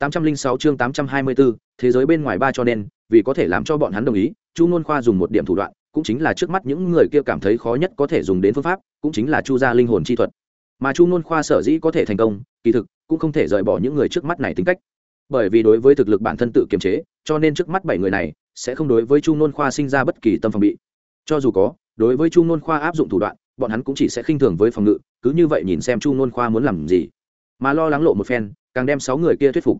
806 chương 824, thế giới bên ngoài ba cho nên, vì có thể làm cho bọn hắn đồng ý, Chu Nôn Khoa dùng một điểm thủ đoạn, cũng chính là trước mắt những người kia cảm thấy khó nhất có thể dùng đến phương pháp, cũng chính là Chu gia linh hồn chi thuật. Mà Chu Nôn Khoa sở dĩ có thể thành công, kỳ thực cũng không thể rời bỏ những người trước mắt này tính cách. Bởi vì đối với thực lực bản thân tự kiềm chế, cho nên trước mắt bảy người này sẽ không đối với Chu Nôn Khoa sinh ra bất kỳ tâm phòng bị. Cho dù có, đối với Chu Nôn Khoa áp dụng thủ đoạn, bọn hắn cũng chỉ sẽ khinh thường với phòng ngự, cứ như vậy nhìn xem Chu Nôn Khoa muốn làm gì. Mà lo lắng lộ một phen, càng đem sáu người kia thuyết phục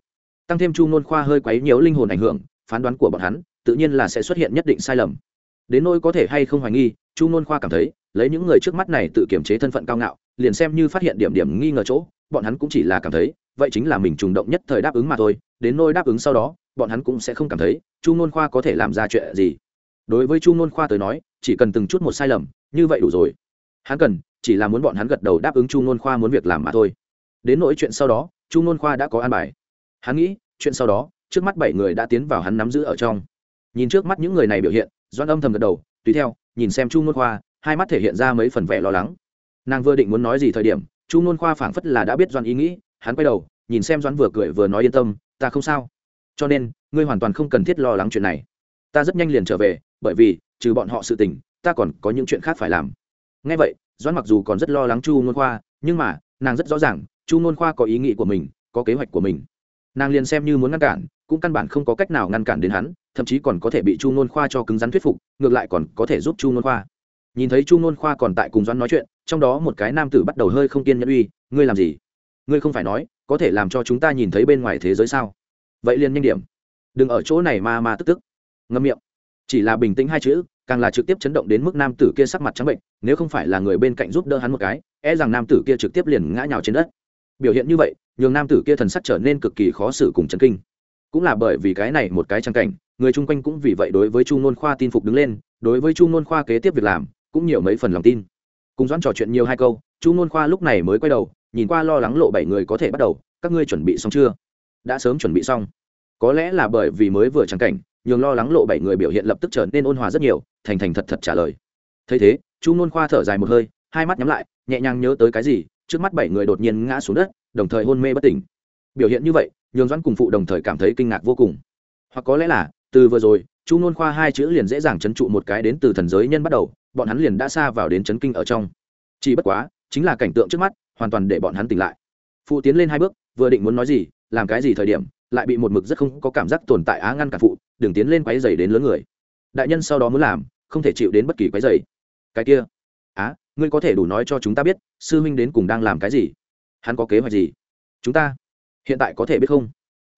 tăng thêm chu ngôn khoa hơi quấy nhiều linh hồn ảnh hưởng, phán đoán của bọn hắn, tự nhiên là sẽ xuất hiện nhất định sai lầm. Đến nỗi có thể hay không hoài nghi, chu ngôn khoa cảm thấy, lấy những người trước mắt này tự kiểm chế thân phận cao ngạo, liền xem như phát hiện điểm điểm nghi ngờ chỗ, bọn hắn cũng chỉ là cảm thấy, vậy chính là mình trùng động nhất thời đáp ứng mà thôi, đến nỗi đáp ứng sau đó, bọn hắn cũng sẽ không cảm thấy, chu ngôn khoa có thể làm ra chuyện gì. Đối với chu ngôn khoa tới nói, chỉ cần từng chút một sai lầm, như vậy đủ rồi. Hắn cần, chỉ là muốn bọn hắn gật đầu đáp ứng chu ngôn khoa muốn việc làm mà thôi. Đến nỗi chuyện sau đó, chu ngôn khoa đã có an bài hắn nghĩ, chuyện sau đó, trước mắt bảy người đã tiến vào hắn nắm giữ ở trong. Nhìn trước mắt những người này biểu hiện doan âm thầm gật đầu, tùy theo, nhìn xem chu nôn khoa, hai mắt thể hiện ra mấy phần vẻ lo lắng. Nàng vừa định muốn nói gì thời điểm, chu nôn khoa phảng phất là đã biết doan ý nghĩ, hắn quay đầu, nhìn xem doan vừa cười vừa nói yên tâm, ta không sao. Cho nên, ngươi hoàn toàn không cần thiết lo lắng chuyện này. Ta rất nhanh liền trở về, bởi vì, trừ bọn họ sự tình, ta còn có những chuyện khác phải làm. Ngay vậy doan mặc dù còn rất lo lắng chu nôn khoa, nhưng mà, nàng rất rõ ràng, chu nôn khoa có ý nghĩ của mình, có kế hoạch của mình nàng liền xem như muốn ngăn cản, cũng căn bản không có cách nào ngăn cản đến hắn, thậm chí còn có thể bị chu nôn khoa cho cứng rắn thuyết phục, ngược lại còn có thể giúp chu nôn khoa. Nhìn thấy chu nôn khoa còn tại cùng doãn nói chuyện, trong đó một cái nam tử bắt đầu hơi không kiên nhẫn uy, ngươi làm gì? Ngươi không phải nói, có thể làm cho chúng ta nhìn thấy bên ngoài thế giới sao? Vậy liền nhanh điểm. Đừng ở chỗ này mà mà tức tức. Ngâm miệng. Chỉ là bình tĩnh hai chữ, càng là trực tiếp chấn động đến mức nam tử kia sắc mặt trắng bệnh, nếu không phải là người bên cạnh giúp đỡ hắn một cái e rằng nam tử kia trực tiếp liền ngã nhào trên đất biểu hiện như vậy, nhường nam tử kia thần sắc trở nên cực kỳ khó xử cùng chấn kinh. Cũng là bởi vì cái này một cái trang cảnh, người chung quanh cũng vì vậy đối với chu nôn khoa tin phục đứng lên, đối với chu nôn khoa kế tiếp việc làm, cũng nhiều mấy phần lòng tin. Cùng doãn trò chuyện nhiều hai câu, chu nôn khoa lúc này mới quay đầu, nhìn qua lo lắng lộ bảy người có thể bắt đầu, các ngươi chuẩn bị xong chưa? Đã sớm chuẩn bị xong. Có lẽ là bởi vì mới vừa trang cảnh, nhường lo lắng lộ bảy người biểu hiện lập tức trở nên ôn hòa rất nhiều, thành thành thật thật trả lời. Thấy thế, chu nôn khoa thở dài một hơi, hai mắt nhắm lại, nhẹ nhàng nhớ tới cái gì trước mắt bảy người đột nhiên ngã xuống đất, đồng thời hôn mê bất tỉnh. Biểu hiện như vậy, nhường doãn cùng phụ đồng thời cảm thấy kinh ngạc vô cùng. Hoặc có lẽ là, từ vừa rồi, chu nôn khoa hai chữ liền dễ dàng chấn trụ một cái đến từ thần giới nhân bắt đầu, bọn hắn liền đã xa vào đến chấn kinh ở trong. Chỉ bất quá, chính là cảnh tượng trước mắt, hoàn toàn để bọn hắn tỉnh lại. Phụ tiến lên hai bước, vừa định muốn nói gì, làm cái gì thời điểm, lại bị một mực rất không có cảm giác tồn tại á ngăn cả phụ, đừng tiến lên quáy dày đến lớn người. Đại nhân sau đó muốn làm, không thể chịu đến bất kỳ quáy dày cái kia ngươi có thể đủ nói cho chúng ta biết, sư huynh đến cùng đang làm cái gì? Hắn có kế hoạch gì? Chúng ta hiện tại có thể biết không?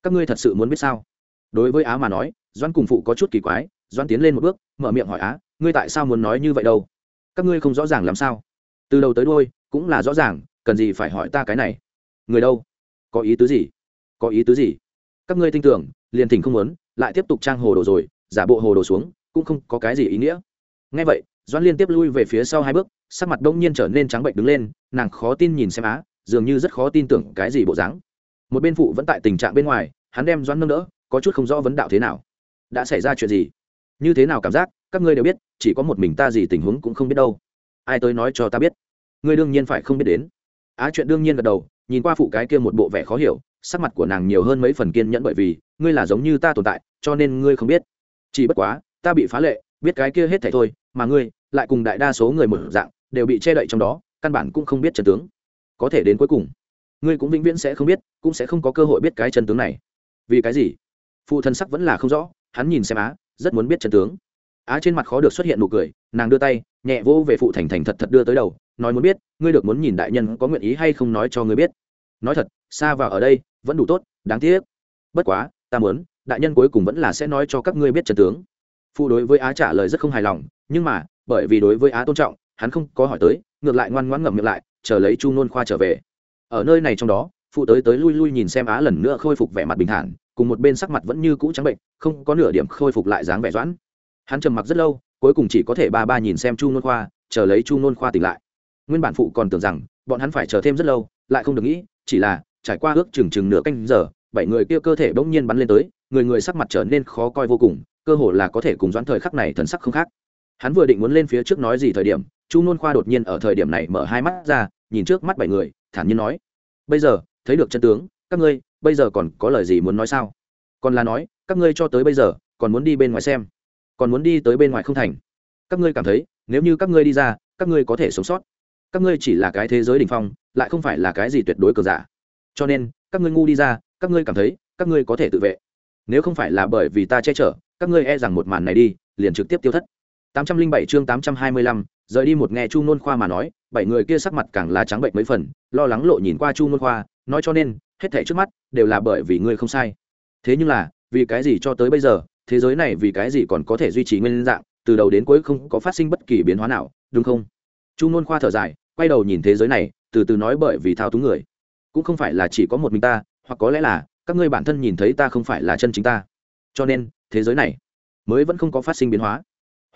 Các ngươi thật sự muốn biết sao? Đối với á mà nói doan cùng phụ có chút kỳ quái doan tiến lên một bước, mở miệng hỏi á, ngươi tại sao muốn nói như vậy đâu? Các ngươi không rõ ràng làm sao? Từ đầu tới đôi cũng là rõ ràng, cần gì phải hỏi ta cái này? Người đâu? Có ý tứ gì? Có ý tứ gì? Các ngươi tin tưởng, liền thỉnh không muốn, lại tiếp tục trang hồ đồ rồi, giả bộ hồ đồ xuống, cũng không có cái gì ý nghĩa. Ngay vậy doan liên tiếp lui về phía sau hai bước, sắc mặt đông nhiên trở nên trắng bệnh đứng lên, nàng khó tin nhìn xem á, dường như rất khó tin tưởng cái gì bộ dáng. Một bên phụ vẫn tại tình trạng bên ngoài, hắn đem doan nâng đỡ, có chút không rõ vấn đạo thế nào. Đã xảy ra chuyện gì? Như thế nào cảm giác? Các ngươi đều biết, chỉ có một mình ta gì tình huống cũng không biết đâu. Ai tới nói cho ta biết? Ngươi đương nhiên phải không biết đến. Á chuyện đương nhiên gật đầu, nhìn qua phụ cái kia một bộ vẻ khó hiểu, sắc mặt của nàng nhiều hơn mấy phần kiên nhẫn bởi vì, ngươi là giống như ta tồn tại, cho nên ngươi không biết. Chỉ bất quá, ta bị phá lệ, biết cái kia hết thảy thôi mà ngươi, lại cùng đại đa số người mở dạng, đều bị che đậy trong đó, căn bản cũng không biết chân tướng. Có thể đến cuối cùng, ngươi cũng vĩnh viễn sẽ không biết, cũng sẽ không có cơ hội biết cái chân tướng này. Vì cái gì? Phụ thân sắc vẫn là không rõ, hắn nhìn xem á, rất muốn biết chân tướng. Á trên mặt khó được xuất hiện nụ cười, nàng đưa tay, nhẹ vô về phụ thành thành thật thật đưa tới đầu, nói muốn biết, ngươi được muốn nhìn đại nhân có nguyện ý hay không nói cho ngươi biết. Nói thật, xa vào ở đây, vẫn đủ tốt, đáng tiếc. Bất quá, ta muốn, đại nhân cuối cùng vẫn là sẽ nói cho các ngươi biết chân tướng phụ đối với á trả lời rất không hài lòng, nhưng mà, bởi vì đối với á tôn trọng, hắn không có hỏi tới, ngược lại ngoan ngoãn ngậm miệng lại, chờ lấy chu nôn khoa trở về. Ở nơi này trong đó phụ tới tới lui lui nhìn xem á lần nữa khôi phục vẻ mặt bình thản, cùng một bên sắc mặt vẫn như cũ trắng bệnh, không có nửa điểm khôi phục lại dáng vẻ doãn. Hắn trầm mặc rất lâu, cuối cùng chỉ có thể ba ba nhìn xem chu nôn khoa, chờ lấy chu nôn khoa tỉnh lại. Nguyên bản phụ còn tưởng rằng, bọn hắn phải chờ thêm rất lâu, lại không được nghĩ, chỉ là, trải qua ước chừng chừng nửa canh giờ, bảy người kia cơ thể bỗng nhiên bắn lên tới, người người sắc mặt trở nên khó coi vô cùng cơ hồ là có thể cùng doãn thời khắc này thần sắc không khác. Hắn vừa định muốn lên phía trước nói gì thời điểm, chu nôn khoa đột nhiên ở thời điểm này mở hai mắt ra, nhìn trước mắt bảy người, thản nhiên nói, bây giờ, thấy được chân tướng, các ngươi, bây giờ còn có lời gì muốn nói sao? Còn là nói, các ngươi cho tới bây giờ, còn muốn đi bên ngoài xem, còn muốn đi tới bên ngoài không thành. Các ngươi cảm thấy, nếu như các ngươi đi ra, các ngươi có thể sống sót. Các ngươi chỉ là cái thế giới đ ỉ n h phong, lại không phải là cái gì tuyệt đối cờ giả. Cho nên, các ngươi ngu đi ra, các ngươi cảm thấy, các ngươi có thể tự vệ. Nếu không phải là bởi vì ta che chở các ngươi e rằng một màn này đi liền trực tiếp tiêu thất. 807 chương 825, rời đi một nghe chu nôn khoa mà nói bảy người kia sắc mặt càng lá trắng bệnh mấy phần lo lắng lộ nhìn qua chu nôn khoa nói cho nên hết thảy trước mắt đều là bởi vì ngươi không sai. Thế nhưng là vì cái gì cho tới bây giờ thế giới này vì cái gì còn có thể duy trì nguyên dạng từ đầu đến cuối không có phát sinh bất kỳ biến hóa nào đúng không? Chu nôn khoa thở dài quay đầu nhìn thế giới này từ từ nói bởi vì thao túng người. Cũng không phải là chỉ có một mình ta hoặc có lẽ là các ngươi bản thân nhìn thấy ta không phải là chân chính ta. Cho nên thế giới này mới vẫn không có phát sinh biến hóa.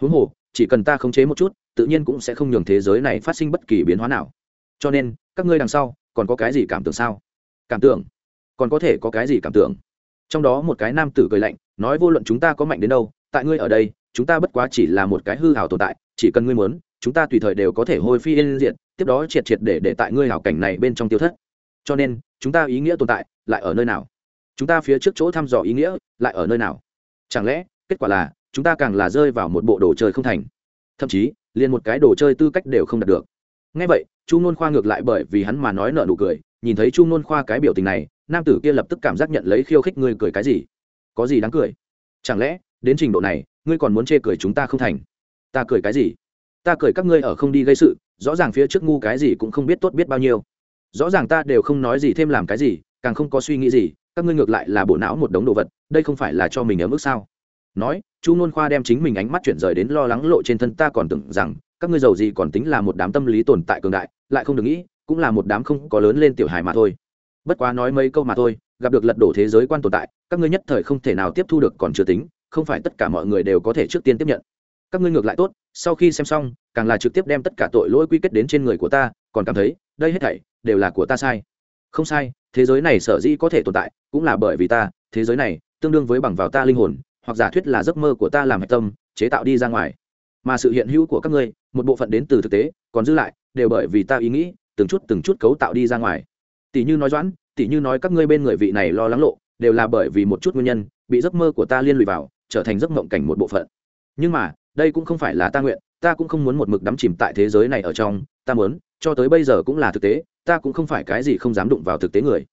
Huống hồ, chỉ cần ta khống chế một chút, tự nhiên cũng sẽ không nhường thế giới này phát sinh bất kỳ biến hóa nào. Cho nên, các ngươi đằng sau, còn có cái gì cảm tưởng sao? Cảm tưởng? Còn có thể có cái gì cảm tưởng? Trong đó một cái nam tử cười lạnh, nói vô luận chúng ta có mạnh đến đâu, tại ngươi ở đây, chúng ta bất quá chỉ là một cái hư hảo tồn tại, chỉ cần ngươi muốn, chúng ta tùy thời đều có thể hôi phi yên diện tiếp đó triệt triệt để để tại ngươi hảo cảnh này bên trong tiêu thất. Cho nên, chúng ta ý nghĩa tồn tại lại ở nơi nào? Chúng ta phía trước chỗ thăm dò ý nghĩa lại ở nơi nào? Chẳng lẽ, kết quả là, chúng ta càng là rơi vào một bộ đồ chơi không thành? Thậm chí, liền một cái đồ chơi tư cách đều không đạt được. Ngay vậy, chu nôn khoa ngược lại bởi vì hắn mà nói nợ nụ cười, nhìn thấy chu nôn khoa cái biểu tình này, nam tử kia lập tức cảm giác nhận lấy khiêu khích ngươi cười cái gì? Có gì đáng cười? Chẳng lẽ, đến trình độ này, ngươi còn muốn chê cười chúng ta không thành? Ta cười cái gì? Ta cười các ngươi ở không đi gây sự, rõ ràng phía trước ngu cái gì cũng không biết tốt biết bao nhiêu. Rõ ràng ta đều không nói gì thêm làm cái gì, càng không có suy nghĩ gì các ngươi ngược lại là bộ não một đống đồ vật, đây không phải là cho mình ở mức sao? Nói, chu nôn khoa đem chính mình ánh mắt chuyển rời đến lo lắng lộ trên thân ta còn tưởng rằng, các ngươi giàu gì còn tính là một đám tâm lý tồn tại cường đại, lại không được nghĩ, cũng là một đám không có lớn lên tiểu hài mà thôi. Bất quá nói mấy câu mà thôi, gặp được lật đổ thế giới quan tồn tại, các ngươi nhất thời không thể nào tiếp thu được còn chưa tính, không phải tất cả mọi người đều có thể trước tiên tiếp nhận. Các ngươi ngược lại tốt, sau khi xem xong, càng là trực tiếp đem tất cả tội lỗi quy kết đến trên người của ta, còn cảm thấy, đây hết thảy đều là của ta sai không sai, thế giới này sở dĩ có thể tồn tại, cũng là bởi vì ta, thế giới này, tương đương với bằng vào ta linh hồn, hoặc giả thuyết là giấc mơ của ta làm hạch tâm, chế tạo đi ra ngoài. Mà sự hiện hữu của các ngươi, một bộ phận đến từ thực tế, còn giữ lại, đều bởi vì ta ý nghĩ, từng chút từng chút cấu tạo đi ra ngoài. Tỷ như nói doãn, tỷ như nói các ngươi bên người vị này lo lắng lộ, đều là bởi vì một chút nguyên nhân, bị giấc mơ của ta liên lụy vào, trở thành giấc mộng cảnh một bộ phận. Nhưng mà, đây cũng không phải là ta nguyện, ta cũng không muốn một mực đắm chìm tại thế giới này ở trong, ta muốn, cho tới bây giờ cũng là thực tế ta cũng không phải cái gì không dám đụng vào thực tế người.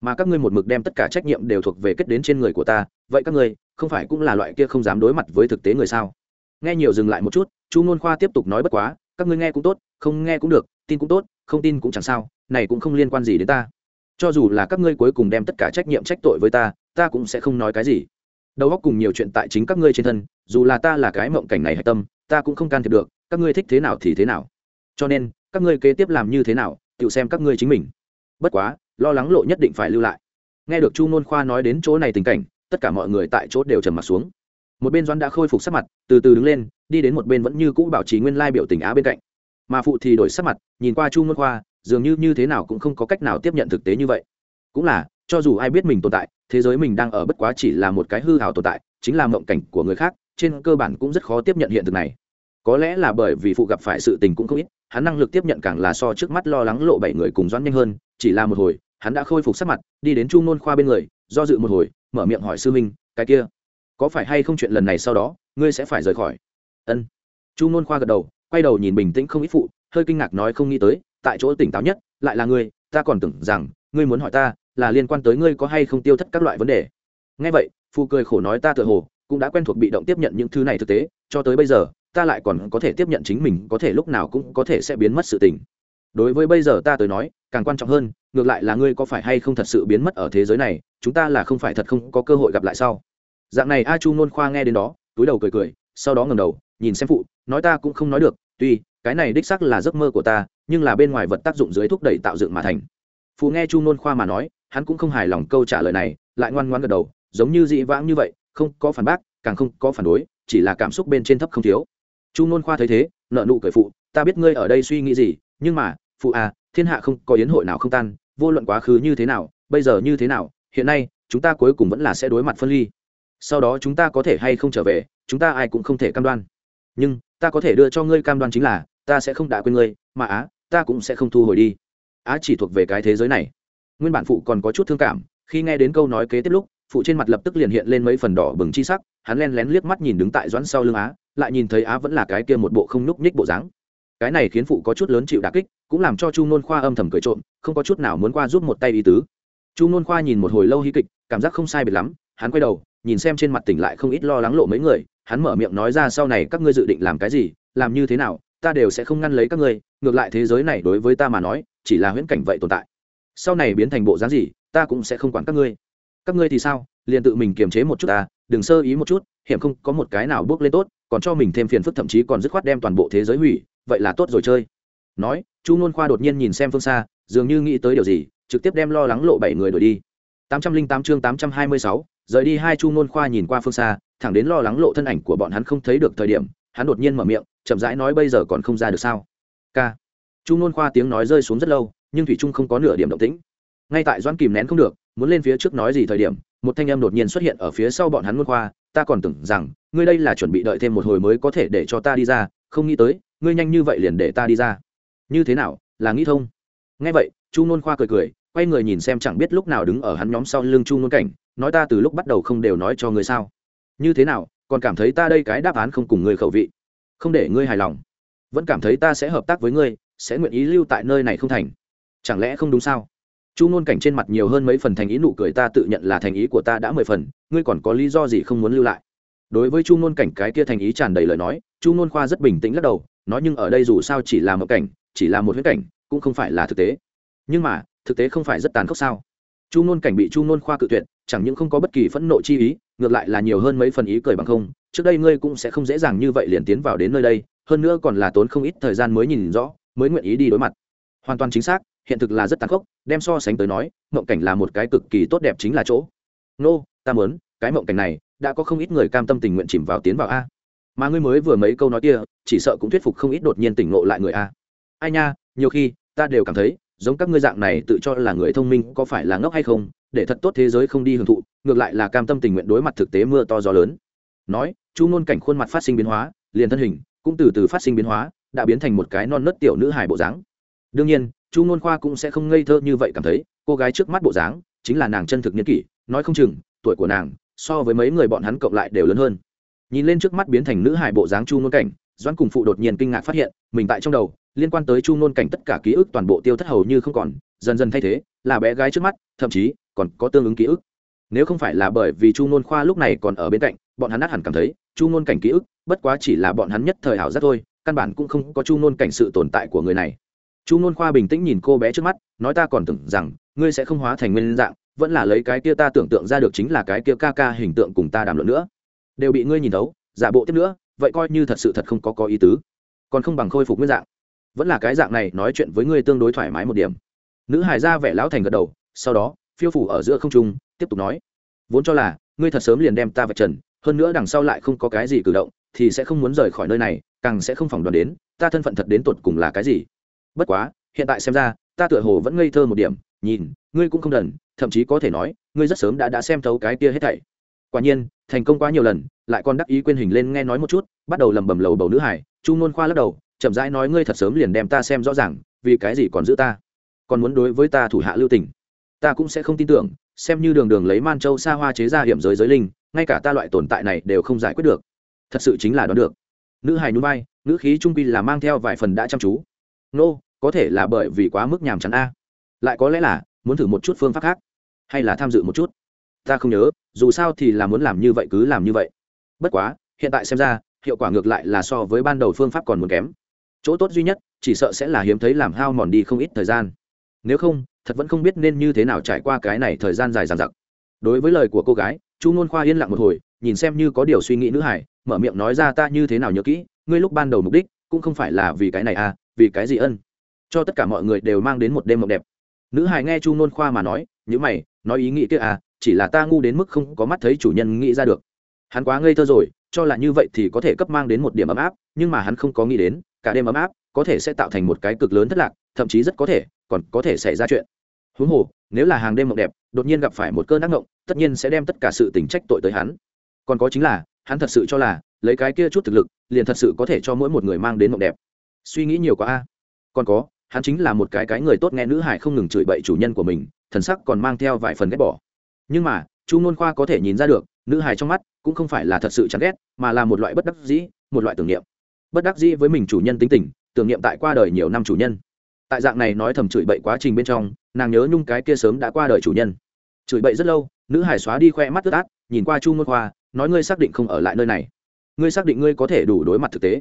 Mà các ngươi một mực đem tất cả trách nhiệm đều thuộc về kết đến trên người của ta, vậy các ngươi không phải cũng là loại kia không dám đối mặt với thực tế người sao? Nghe nhiều dừng lại một chút, chu ngôn khoa tiếp tục nói bất quá, các ngươi nghe cũng tốt, không nghe cũng được, tin cũng tốt, không tin cũng chẳng sao, này cũng không liên quan gì đến ta. Cho dù là các ngươi cuối cùng đem tất cả trách nhiệm trách tội với ta ta cũng sẽ không nói cái gì. Đầu óc cùng nhiều chuyện tại chính các ngươi trên thân, dù là ta là cái mộng cảnh này hạch tâm, ta cũng không can thiệp được, các ngươi thích thế nào thì thế nào. Cho nên, các ngươi kế tiếp làm như thế nào tự xem các ngươi chính mình. Bất quá, lo lắng lộ nhất định phải lưu lại. Nghe được chu nôn khoa nói đến chỗ này tình cảnh, tất cả mọi người tại chỗ đều trầm mặt xuống. Một bên doãn đã khôi phục sắc mặt, từ từ đứng lên, đi đến một bên vẫn như cũ bảo trì nguyên lai biểu tình á bên cạnh. Mà phụ thì đổi sắc mặt, nhìn qua chu nôn khoa, dường như như thế nào cũng không có cách nào tiếp nhận thực tế như vậy. Cũng là, cho dù ai biết mình tồn tại, thế giới mình đang ở bất quá chỉ là một cái hư hào tồn tại, chính là mộng cảnh của người khác, trên cơ bản cũng rất khó tiếp nhận hiện thực này. Có lẽ là bởi vì phụ gặp phải sự tình cũng không ít hắn năng lực tiếp nhận càng là so trước mắt lo lắng lộ bảy người cùng doãn nhanh hơn, chỉ là một hồi, hắn đã khôi phục sắc mặt, đi đến chu nôn khoa bên người, do dự một hồi, mở miệng hỏi sư minh cái kia, có phải hay không chuyện lần này sau đó, ngươi sẽ phải rời khỏi? Ân. Chu nôn khoa gật đầu, quay đầu nhìn bình tĩnh không ít phụ, hơi kinh ngạc nói không nghĩ tới, tại chỗ tỉnh táo nhất, lại là ngươi, ta còn tưởng rằng, ngươi muốn hỏi ta, là liên quan tới ngươi có hay không tiêu thất các loại vấn đề. Ngay vậy, phụ cười khổ nói ta tự hồ cũng đã quen thuộc bị động tiếp nhận những thứ này thực tế, cho tới bây giờ ta lại còn có thể tiếp nhận chính mình, có thể lúc nào cũng có thể sẽ biến mất sự tình. Đối với bây giờ ta tới nói, càng quan trọng hơn, ngược lại là ngươi có phải hay không thật sự biến mất ở thế giới này, chúng ta là không phải thật không có cơ hội gặp lại sau. Dạng này a chu nôn khoa nghe đến đó, túi đầu cười cười, sau đó ngầm đầu, nhìn xem phụ, nói ta cũng không nói được, tuy, cái này đích sắc là giấc mơ của ta, nhưng là bên ngoài vật tác dụng dưới thúc đẩy tạo dựng mà thành. Phụ nghe chu nôn khoa mà nói, hắn cũng không hài lòng câu trả lời này, lại ngoan ngoan gật đầu, giống như dị vãng như vậy, không có phản bác, càng không có phản đối, chỉ là cảm xúc bên trên thấp không thiếu chu nôn khoa thấy thế, nợ nụ cười phụ, ta biết ngươi ở đây suy nghĩ gì, nhưng mà, phụ à thiên hạ không có yến hội nào không tan, vô luận quá khứ như thế nào, bây giờ như thế nào, hiện nay, chúng ta cuối cùng vẫn là sẽ đối mặt phân ly. Sau đó chúng ta có thể hay không trở về, chúng ta ai cũng không thể cam đoan. Nhưng, ta có thể đưa cho ngươi cam đoan chính là, ta sẽ không đã quên ngươi, mà á, ta cũng sẽ không thu hồi đi. Á chỉ thuộc về cái thế giới này. Nguyên bản phụ còn có chút thương cảm, khi nghe đến câu nói kế tiếp lúc, phụ trên mặt lập tức liền hiện lên mấy phần đỏ bừng chi sắc, hắn len lén liếc mắt nhìn đứng tại doãn sau lưng á lại nhìn thấy á vẫn là cái kia một bộ không nhúc nhích bộ dáng. Cái này khiến phụ có chút lớn chịu đà kích, cũng làm cho chu nôn khoa âm thầm cười trộm, không có chút nào muốn qua giúp một tay ý tứ. Chu nôn khoa nhìn một hồi lâu hí kịch, cảm giác không sai biệt lắm, hắn quay đầu, nhìn xem trên mặt tỉnh lại không ít lo lắng lộ mấy người, hắn mở miệng nói ra sau này các ngươi dự định làm cái gì, làm như thế nào, ta đều sẽ không ngăn lấy các ngươi, ngược lại thế giới này đối với ta mà nói, chỉ là huyễn cảnh vậy tồn tại. Sau này biến thành bộ dáng gì, ta cũng sẽ không quản các ngươi. Các ngươi thì sao? Liền tự mình kiềm chế một chút ta đừng sơ ý một chút, hiểm không có một cái nào bước lên tốt, còn cho mình thêm phiền phức thậm chí còn dứt khoát đem toàn bộ thế giới hủy, vậy là tốt rồi chơi. Nói, chu nôn khoa đột nhiên nhìn xem phương xa, dường như nghĩ tới điều gì, trực tiếp đem lo lắng lộ bảy người đuổi đi. Tám trăm linh tám chương tám trăm hai mươi sáu, rời đi hai chu nôn khoa nhìn qua phương xa, thẳng đến lo lắng lộ thân ảnh của bọn hắn không thấy được thời điểm, hắn đột nhiên mở miệng, chậm rãi nói bây giờ còn không ra được sao? K. Chu nôn khoa tiếng nói rơi xuống rất lâu, nhưng thủy trung không có nửa điểm động tĩnh. Ngay tại doan kìm nén không được, muốn lên phía trước nói gì thời điểm một thanh âm đột nhiên xuất hiện ở phía sau bọn hắn nôn khoa, ta còn tưởng rằng, ngươi đây là chuẩn bị đợi thêm một hồi mới có thể để cho ta đi ra, không nghĩ tới, ngươi nhanh như vậy liền để ta đi ra. Như thế nào, là nghĩ thông? Nghe vậy, chu nôn khoa cười cười, quay người nhìn xem chẳng biết lúc nào đứng ở hắn nhóm sau lưng chu nôn cảnh, nói ta từ lúc bắt đầu không đều nói cho ngươi sao? Như thế nào, còn cảm thấy ta đây cái đáp án không cùng ngươi khẩu vị? Không để ngươi hài lòng. Vẫn cảm thấy ta sẽ hợp tác với ngươi, sẽ nguyện ý lưu tại nơi này không thành. Chẳng lẽ không đúng sao? Chu nôn cảnh trên mặt nhiều hơn mấy phần thành ý, nụ cười ta tự nhận là thành ý của ta đã mười phần, ngươi còn có lý do gì không muốn lưu lại? Đối với chu nôn cảnh cái kia thành ý tràn đầy lời nói, chu nôn khoa rất bình tĩnh lắc đầu, nói nhưng ở đây dù sao chỉ là một cảnh, chỉ là một huyết cảnh, cũng không phải là thực tế. Nhưng mà, thực tế không phải rất tàn khốc sao? Chu nôn cảnh bị chu nôn khoa cự tuyệt, chẳng những không có bất kỳ phẫn nộ chi ý, ngược lại là nhiều hơn mấy phần ý cười bằng không. Trước đây ngươi cũng sẽ không dễ dàng như vậy liền tiến vào đến nơi đây, hơn nữa còn là tốn không ít thời gian mới nhìn rõ, mới nguyện ý đi đối mặt hoàn toàn chính xác hiện thực là rất tàn khốc đem so sánh tới nói mộng cảnh là một cái cực kỳ tốt đẹp chính là chỗ. Nô、no, ta muốn cái mộng cảnh này đã có không ít người cam tâm tình nguyện chìm vào tiến vào a. Mà ngươi mới vừa mấy câu nói kia chỉ sợ cũng thuyết phục không ít đột nhiên tỉnh ngộ lại người a. Ai nha nhiều khi ta đều cảm thấy giống các ngươi dạng này tự cho là người thông minh có phải là ngốc hay không để thật tốt thế giới không đi hưởng thụ ngược lại là cam tâm tình nguyện đối mặt thực tế mưa to gió lớn. Nói chu nôn cảnh khuôn mặt phát sinh biến hóa liền thân hình cũng từ từ phát sinh biến hóa đã biến thành một cái non nớt tiểu nữ hài bộ dáng đương nhiên, chu nôn khoa cũng sẽ không ngây thơ như vậy cảm thấy, cô gái trước mắt bộ dáng chính là nàng chân thực niên kỷ, nói không chừng, tuổi của nàng so với mấy người bọn hắn cộng lại đều lớn hơn. Nhìn lên trước mắt biến thành nữ hài bộ dáng chu nôn cảnh, doãn cùng phụ đột nhiên kinh ngạc phát hiện, mình tại trong đầu, liên quan tới chu nôn cảnh tất cả ký ức toàn bộ tiêu thất hầu như không còn, dần dần thay thế, là bé gái trước mắt, thậm chí còn có tương ứng ký ức. Nếu không phải là bởi vì chu nôn khoa lúc này còn ở bên cạnh, bọn hắn át hẳn cảm thấy, chu nôn cảnh ký ức bất quá chỉ là bọn hắn nhất thời ảo giác thôi, căn bản cũng không có chu nôn cảnh sự tồn tại của người này chu nôn khoa bình tĩnh nhìn cô bé trước mắt, nói ta còn tưởng rằng, ngươi sẽ không hóa thành nguyên dạng, vẫn là lấy cái kia ta tưởng tượng ra được chính là cái kia ca ca hình tượng cùng ta đàm luận nữa. Đều bị ngươi nhìn thấu, giả bộ tiếp nữa, vậy coi như thật sự thật không có có ý tứ. Còn không bằng khôi phục nguyên dạng. Vẫn là cái dạng này nói chuyện với ngươi tương đối thoải mái một điểm. Nữ Hải ra vẻ lão thành gật đầu, sau đó, phiêu phủ ở giữa không trung, tiếp tục nói. Vốn cho là, ngươi thật sớm liền đem ta vạch trần, hơn nữa đằng sau lại không có cái gì cử động, thì sẽ không muốn rời khỏi nơi này, càng sẽ không phỏng đoán đến, ta thân phận thật đến tột cùng là cái gì bất quá, hiện tại xem ra, ta tựa hồ vẫn ngây thơ một điểm, nhìn, ngươi cũng không đần, thậm chí có thể nói, ngươi rất sớm đã đã xem thấu cái kia hết thảy. Quả nhiên, thành công quá nhiều lần, lại còn đắc ý quên hình lên nghe nói một chút, bắt đầu lầm bầm lầu bầu nữ hải, chu ngôn khoa lắc đầu, chậm rãi nói ngươi thật sớm liền đem ta xem rõ ràng, vì cái gì còn giữ ta? Còn muốn đối với ta thủ hạ lưu tình. Ta cũng sẽ không tin tưởng, xem như đường đường lấy man châu xa hoa chế ra hiểm giới giới linh, ngay cả ta loại tồn tại này đều không giải quyết được. Thật sự chính là đoán được. Nữ hài núi bay nữ khí trung quy là mang theo vài phần đã chăm chú nô、no, có thể là bởi vì quá mức nhàm chán a. Lại có lẽ là muốn thử một chút phương pháp khác hay là tham dự một chút. Ta không nhớ dù sao thì là muốn làm như vậy cứ làm như vậy. Bất quá hiện tại xem ra hiệu quả ngược lại là so với ban đầu phương pháp còn muốn kém. Chỗ tốt duy nhất chỉ sợ sẽ là hiếm thấy làm hao mòn đi không ít thời gian. Nếu không thật vẫn không biết nên như thế nào trải qua cái này thời gian dài dằng dặc. Đối với lời của cô gái chu ngôn khoa yên lặng một hồi nhìn xem như có điều suy nghĩ nữ hải mở miệng nói ra ta như thế nào nhớ kỹ ngươi lúc ban đầu mục đích cũng không phải là vì cái này à vì cái gì ân? Cho tất cả mọi người đều mang đến một đêm mộng đẹp. Nữ hải nghe chu nôn khoa mà nói, nhữ mày, nói ý nghĩ kia à chỉ là ta ngu đến mức không có mắt thấy chủ nhân nghĩ ra được. Hắn quá ngây thơ rồi, cho là như vậy thì có thể cấp mang đến một điểm ấm áp, nhưng mà hắn không có nghĩ đến, cả đêm ấm áp có thể sẽ tạo thành một cái cực lớn thất lạc, thậm chí rất có thể còn có thể xảy ra chuyện. Huống hồ, nếu là hàng đêm mộng đẹp, đột nhiên gặp phải một cơn ác mộng, tất nhiên sẽ đem tất cả sự tình trách tội tới hắn. Còn có chính là, hắn thật sự cho là, lấy cái kia chút thực lực, liền thật sự có thể cho mỗi một người mang đến mộng đẹp suy nghĩ nhiều quá a. Còn có, hắn chính là một cái cái người tốt nghe nữ hải không ngừng chửi bậy chủ nhân của mình, thần sắc còn mang theo vài phần ghét bỏ. Nhưng mà, chu n khoa có thể nhìn ra được, nữ hải trong mắt cũng không phải là thật sự chán ghét, mà là một loại bất đắc dĩ, một loại tưởng niệm. Bất đắc dĩ với mình chủ nhân tính tình, tưởng niệm tại qua đời nhiều năm chủ nhân. Tại dạng này nói thầm chửi bậy quá trình bên trong, nàng nhớ nhung cái kia sớm đã qua đời chủ nhân. Chửi bậy rất lâu, nữ hải xóa đi khoe mắt tức át, nhìn qua chu ngôn khoa, nói ngươi xác định không ở lại nơi này. Ngươi xác định ngươi có thể đủ đối mặt thực tế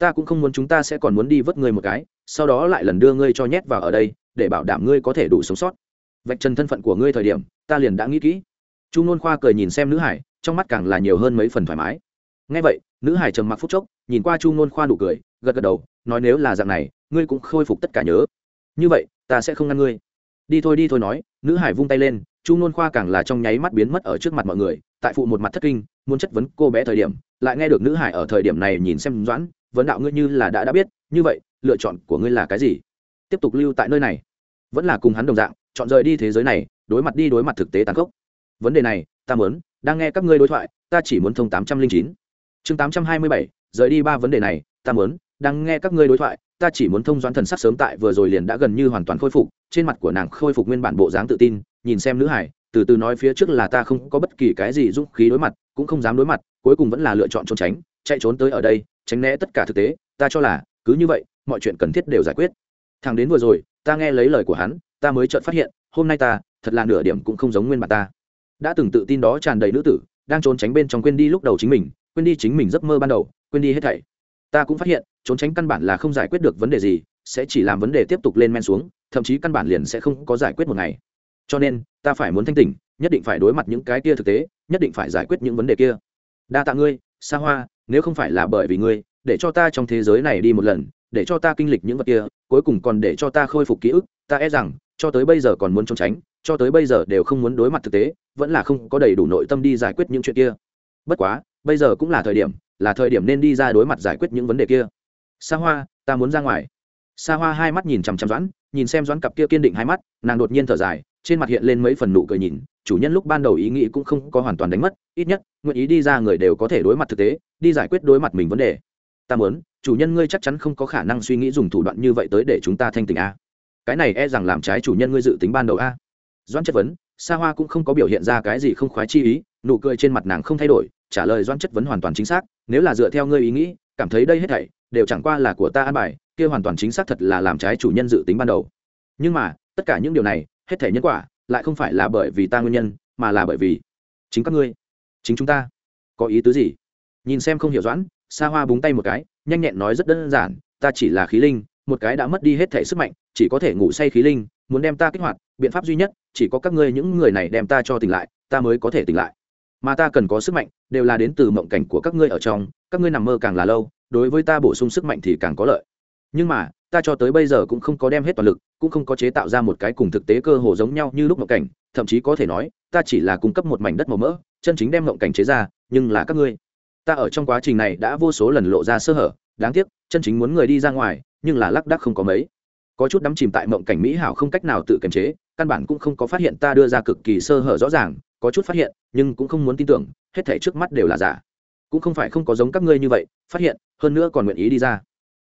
ta cũng không muốn chúng ta sẽ còn muốn đi vớt ngươi một cái, sau đó lại lần đưa ngươi cho nhét vào ở đây, để bảo đảm ngươi có thể đủ sống sót. Vạch trần thân phận của ngươi thời điểm, ta liền đã nghĩ kỹ. Chu nôn khoa cười nhìn xem nữ hải, trong mắt càng là nhiều hơn mấy phần thoải mái. Ngay vậy, nữ hải trầm mặc phút chốc, nhìn qua chu nôn khoa nụ cười, gật gật đầu, nói nếu là dạng này, ngươi cũng khôi phục tất cả nhớ. Như vậy, ta sẽ không ngăn ngươi. Đi thôi đi thôi nói, nữ hải vung tay lên, chu nôn khoa càng là trong nháy mắt biến mất ở trước mặt mọi người, tại phụ một mặt thất kinh, muốn chất vấn cô bé thời điểm, lại nghe được nữ hải ở thời điểm này nhìn xem doãn vấn đạo ngươi như là đã đã biết, như vậy, lựa chọn của ngươi là cái gì? Tiếp tục lưu tại nơi này. Vẫn là cùng hắn đồng dạng, chọn rời đi thế giới này, đối mặt đi đối mặt thực tế tàn khốc. Vấn đề này, ta muốn, đang nghe các ngươi đối thoại, ta chỉ muốn thông tám trăm linh chín. Chương tám trăm hai mươi bảy, rời đi ba vấn đề này, ta muốn, đang nghe các ngươi đối thoại, ta chỉ muốn thông doãn thần sắc sớm tại vừa rồi liền đã gần như hoàn toàn khôi phục, trên mặt của nàng khôi phục nguyên bản bộ dáng tự tin, nhìn xem nữ hải, từ từ nói phía trước là ta không có bất kỳ cái gì dũng khí đối mặt, cũng không dám đối mặt, cuối cùng vẫn là lựa chọn trốn tránh chạy trốn tới ở đây, tránh né tất cả thực tế, ta cho là, cứ như vậy, mọi chuyện cần thiết đều giải quyết. Thằng đến vừa rồi, ta nghe lấy lời của hắn, ta mới chợt phát hiện, hôm nay ta, thật là nửa điểm cũng không giống nguyên bản ta. Đã từng tự tin đó tràn đầy nữ tử, đang trốn tránh bên trong quên đi lúc đầu chính mình, quên đi chính mình giấc mơ ban đầu, quên đi hết thảy. Ta cũng phát hiện, trốn tránh căn bản là không giải quyết được vấn đề gì, sẽ chỉ làm vấn đề tiếp tục lên men xuống, thậm chí căn bản liền sẽ không có giải quyết một ngày. Cho nên, ta phải muốn thanh tỉnh, nhất định phải đối mặt những cái kia thực tế, nhất định phải giải quyết những vấn đề kia. Đa tạ ngươi xa hoa nếu không phải là bởi vì ngươi, để cho ta trong thế giới này đi một lần, để cho ta kinh lịch những vật kia, cuối cùng còn để cho ta khôi phục ký ức, ta e rằng, cho tới bây giờ còn muốn trốn tránh, cho tới bây giờ đều không muốn đối mặt thực tế, vẫn là không có đầy đủ nội tâm đi giải quyết những chuyện kia. Bất quá, bây giờ cũng là thời điểm, là thời điểm nên đi ra đối mặt giải quyết những vấn đề kia. Xa hoa, ta muốn ra ngoài. Xa hoa hai mắt nhìn chằm chằm doãn, nhìn xem doãn cặp kia kiên định hai mắt, nàng đột nhiên thở dài trên mặt hiện lên mấy phần nụ cười nhìn, chủ nhân lúc ban đầu ý nghĩ cũng không có hoàn toàn đánh mất, ít nhất, nguyện ý đi ra người đều có thể đối mặt thực tế, đi giải quyết đối mặt mình vấn đề. Ta muốn, chủ nhân ngươi chắc chắn không có khả năng suy nghĩ dùng thủ đoạn như vậy tới để chúng ta thanh tình a. Cái này e rằng làm trái chủ nhân ngươi dự tính ban đầu a. Doãn chất vấn xa hoa cũng không có biểu hiện ra cái gì không khoái chi ý, nụ cười trên mặt nàng không thay đổi, trả lời doãn chất vấn hoàn toàn chính xác, nếu là dựa theo ngươi ý nghĩ, cảm thấy đây hết thảy đều chẳng qua là của ta an bài, kia hoàn toàn chính xác thật là làm trái chủ nhân dự tính ban đầu. Nhưng mà, tất cả những điều này hết thể nhân quả lại không phải là bởi vì ta nguyên nhân, mà là bởi vì chính các ngươi, chính chúng ta. Có ý tứ gì? Nhìn xem không hiểu doãn xa hoa búng tay một cái, nhanh nhẹn nói rất đơn giản, ta chỉ là khí linh, một cái đã mất đi hết thể sức mạnh, chỉ có thể ngủ say khí linh, muốn đem ta kích hoạt, biện pháp duy nhất, chỉ có các ngươi những người này đem ta cho tỉnh lại, ta mới có thể tỉnh lại. Mà ta cần có sức mạnh, đều là đến từ mộng cảnh của các ngươi ở trong, các ngươi nằm mơ càng là lâu, đối với ta bổ sung sức mạnh thì càng có lợi. Nhưng mà ta cho tới bây giờ cũng không có đem hết toàn lực, cũng không có chế tạo ra một cái cùng thực tế cơ hồ giống nhau như lúc mộng cảnh, thậm chí có thể nói, ta chỉ là cung cấp một mảnh đất màu mỡ, chân chính đem mộng cảnh chế ra, nhưng là các ngươi, ta ở trong quá trình này đã vô số lần lộ ra sơ hở, đáng tiếc, chân chính muốn người đi ra ngoài, nhưng là lác đác không có mấy. Có chút đắm chìm tại mộng cảnh mỹ hảo không cách nào tự kiềm chế, căn bản cũng không có phát hiện ta đưa ra cực kỳ sơ hở rõ ràng, có chút phát hiện, nhưng cũng không muốn tin tưởng, hết thể trước mắt đều là giả. Cũng không phải không có giống các ngươi như vậy, phát hiện, hơn nữa còn nguyện ý đi ra.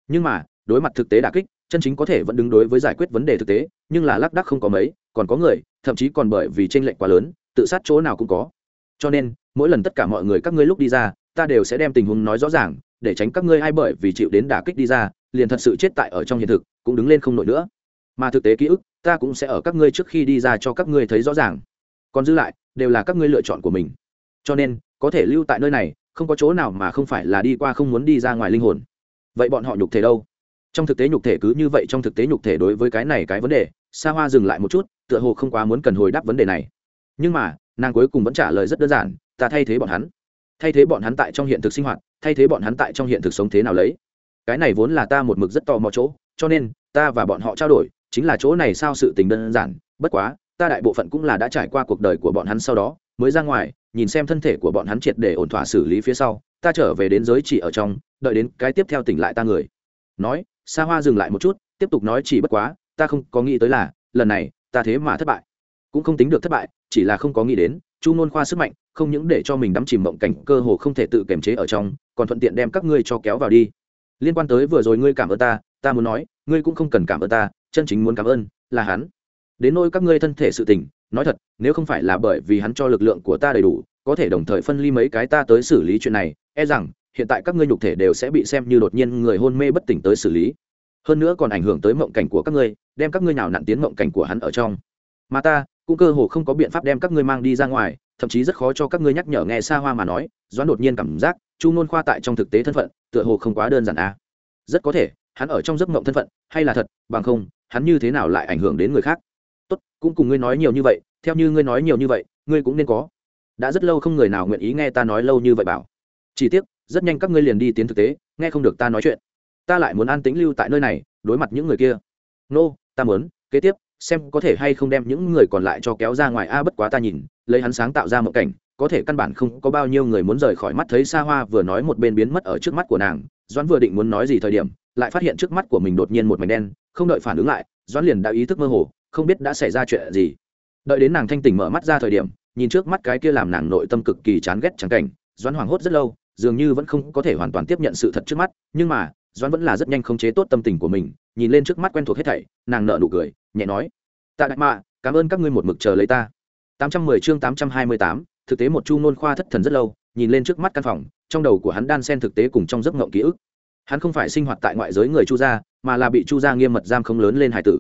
Nhưng mà đối mặt thực tế đà kích, chân chính có thể vẫn đứng đối với giải quyết vấn đề thực tế, nhưng là lác đắc không có mấy, còn có người, thậm chí còn bởi vì tranh lệch quá lớn, tự sát chỗ nào cũng có. Cho nên, mỗi lần tất cả mọi người các ngươi lúc đi ra, ta đều sẽ đem tình huống nói rõ ràng, để tránh các ngươi ai bởi vì chịu đến đả kích đi ra, liền thật sự chết tại ở trong hiện thực, cũng đứng lên không nổi nữa. Mà thực tế ký ức, ta cũng sẽ ở các ngươi trước khi đi ra cho các ngươi thấy rõ ràng. Còn giữ lại, đều là các ngươi lựa chọn của mình. Cho nên, có thể lưu tại nơi này, không có chỗ nào mà không phải là đi qua không muốn đi ra ngoài linh hồn. Vậy bọn họ nhục thể đâu? Trong thực tế nhục thể cứ như vậy, trong thực tế nhục thể đối với cái này cái vấn đề xa hoa dừng lại một chút, tựa hồ không quá muốn cần hồi đáp vấn đề này. Nhưng mà, nàng cuối cùng vẫn trả lời rất đơn giản, ta thay thế bọn hắn. Thay thế bọn hắn tại trong hiện thực sinh hoạt, thay thế bọn hắn tại trong hiện thực sống thế nào lấy. Cái này vốn là ta một mực rất tò mò chỗ, cho nên, ta và bọn họ trao đổi, chính là chỗ này sao sự tình đơn giản. Bất quá, ta đại bộ phận cũng là đã trải qua cuộc đời của bọn hắn sau đó, mới ra ngoài, nhìn xem thân thể của bọn hắn triệt để ổn thỏa xử lý phía sau, ta trở về đến giới chỉ ở trong, đợi đến cái tiếp theo tỉnh lại ta người. Nói xa hoa dừng lại một chút, tiếp tục nói chỉ bất quá, ta không có nghĩ tới là, lần này, ta thế mà thất bại. Cũng không tính được thất bại, chỉ là không có nghĩ đến, chu nôn khoa sức mạnh, không những để cho mình đắm chìm mộng cảnh, cơ hồ không thể tự kiềm chế ở trong, còn thuận tiện đem các ngươi cho kéo vào đi. Liên quan tới vừa rồi ngươi cảm ơn ta ta muốn nói, ngươi cũng không cần cảm ơn ta, chân chính muốn cảm ơn là hắn. Đến nôi các ngươi thân thể sự tình, nói thật, nếu không phải là bởi vì hắn cho lực lượng của ta đầy đủ, có thể đồng thời phân ly mấy cái ta tới xử lý chuyện này e rằng hiện tại các ngươi nhục thể đều sẽ bị xem như đột nhiên người hôn mê bất tỉnh tới xử lý. Hơn nữa còn ảnh hưởng tới mộng cảnh của các ngươi, đem các ngươi nào nặn tiến mộng cảnh của hắn ở trong. Mà ta, cũng cơ hồ không có biện pháp đem các ngươi mang đi ra ngoài, thậm chí rất khó cho các ngươi nhắc nhở nghe xa hoa mà nói, doãn đột nhiên cảm giác, chu nôn khoa tại trong thực tế thân phận, tựa hồ không quá đơn giản à. rất có thể, hắn ở trong giấc mộng thân phận, hay là thật, bằng không, hắn như thế nào lại ảnh hưởng đến người khác? Tốt, cũng cùng ngươi nói nhiều như vậy, theo như ngươi nói nhiều như vậy, ngươi cũng nên có. Đã rất lâu không người nào nguyện ý nghe ta nói lâu như vậy bảo. Chỉ tiếc rất nhanh các ngươi liền đi tiến thực tế nghe không được ta nói chuyện. Ta lại muốn an tĩnh lưu tại nơi này đối mặt những người kia. Nô、no, ta muốn kế tiếp xem có thể hay không đem những người còn lại cho kéo ra ngoài. A bất quá ta nhìn lấy hắn sáng tạo ra một cảnh có thể căn bản không có bao nhiêu người muốn rời khỏi mắt thấy xa hoa vừa nói một bên biến mất ở trước mắt của nàng. Doãn vừa định muốn nói gì thời điểm lại phát hiện trước mắt của mình đột nhiên một mảnh đen không đợi phản ứng lại doãn liền đã ý thức mơ hồ không biết đã xảy ra chuyện gì. Đợi đến nàng thanh tỉnh mở mắt ra thời điểm nhìn trước mắt cái kia làm nàng nội tâm cực kỳ chán ghét trắng cảnh doãn hoảng hốt rất lâu dường như vẫn không có thể hoàn toàn tiếp nhận sự thật trước mắt nhưng mà doãn vẫn là rất nhanh khống chế tốt tâm tình của mình nhìn lên trước mắt quen thuộc hết thảy nàng nợ nụ cười nhẹ nói tạ đại mạ cảm ơn các ngươi một mực chờ lấy ta. 810 chương 828, thực tế một chu nôn khoa thất thần rất lâu nhìn lên trước mắt căn phòng trong đầu của hắn đan sen thực tế cùng trong giấc ngộng ký ức. Hắn không phải sinh hoạt tại ngoại giới người chu gia mà là bị chu gia nghiêm mật giam không lớn lên hải tử.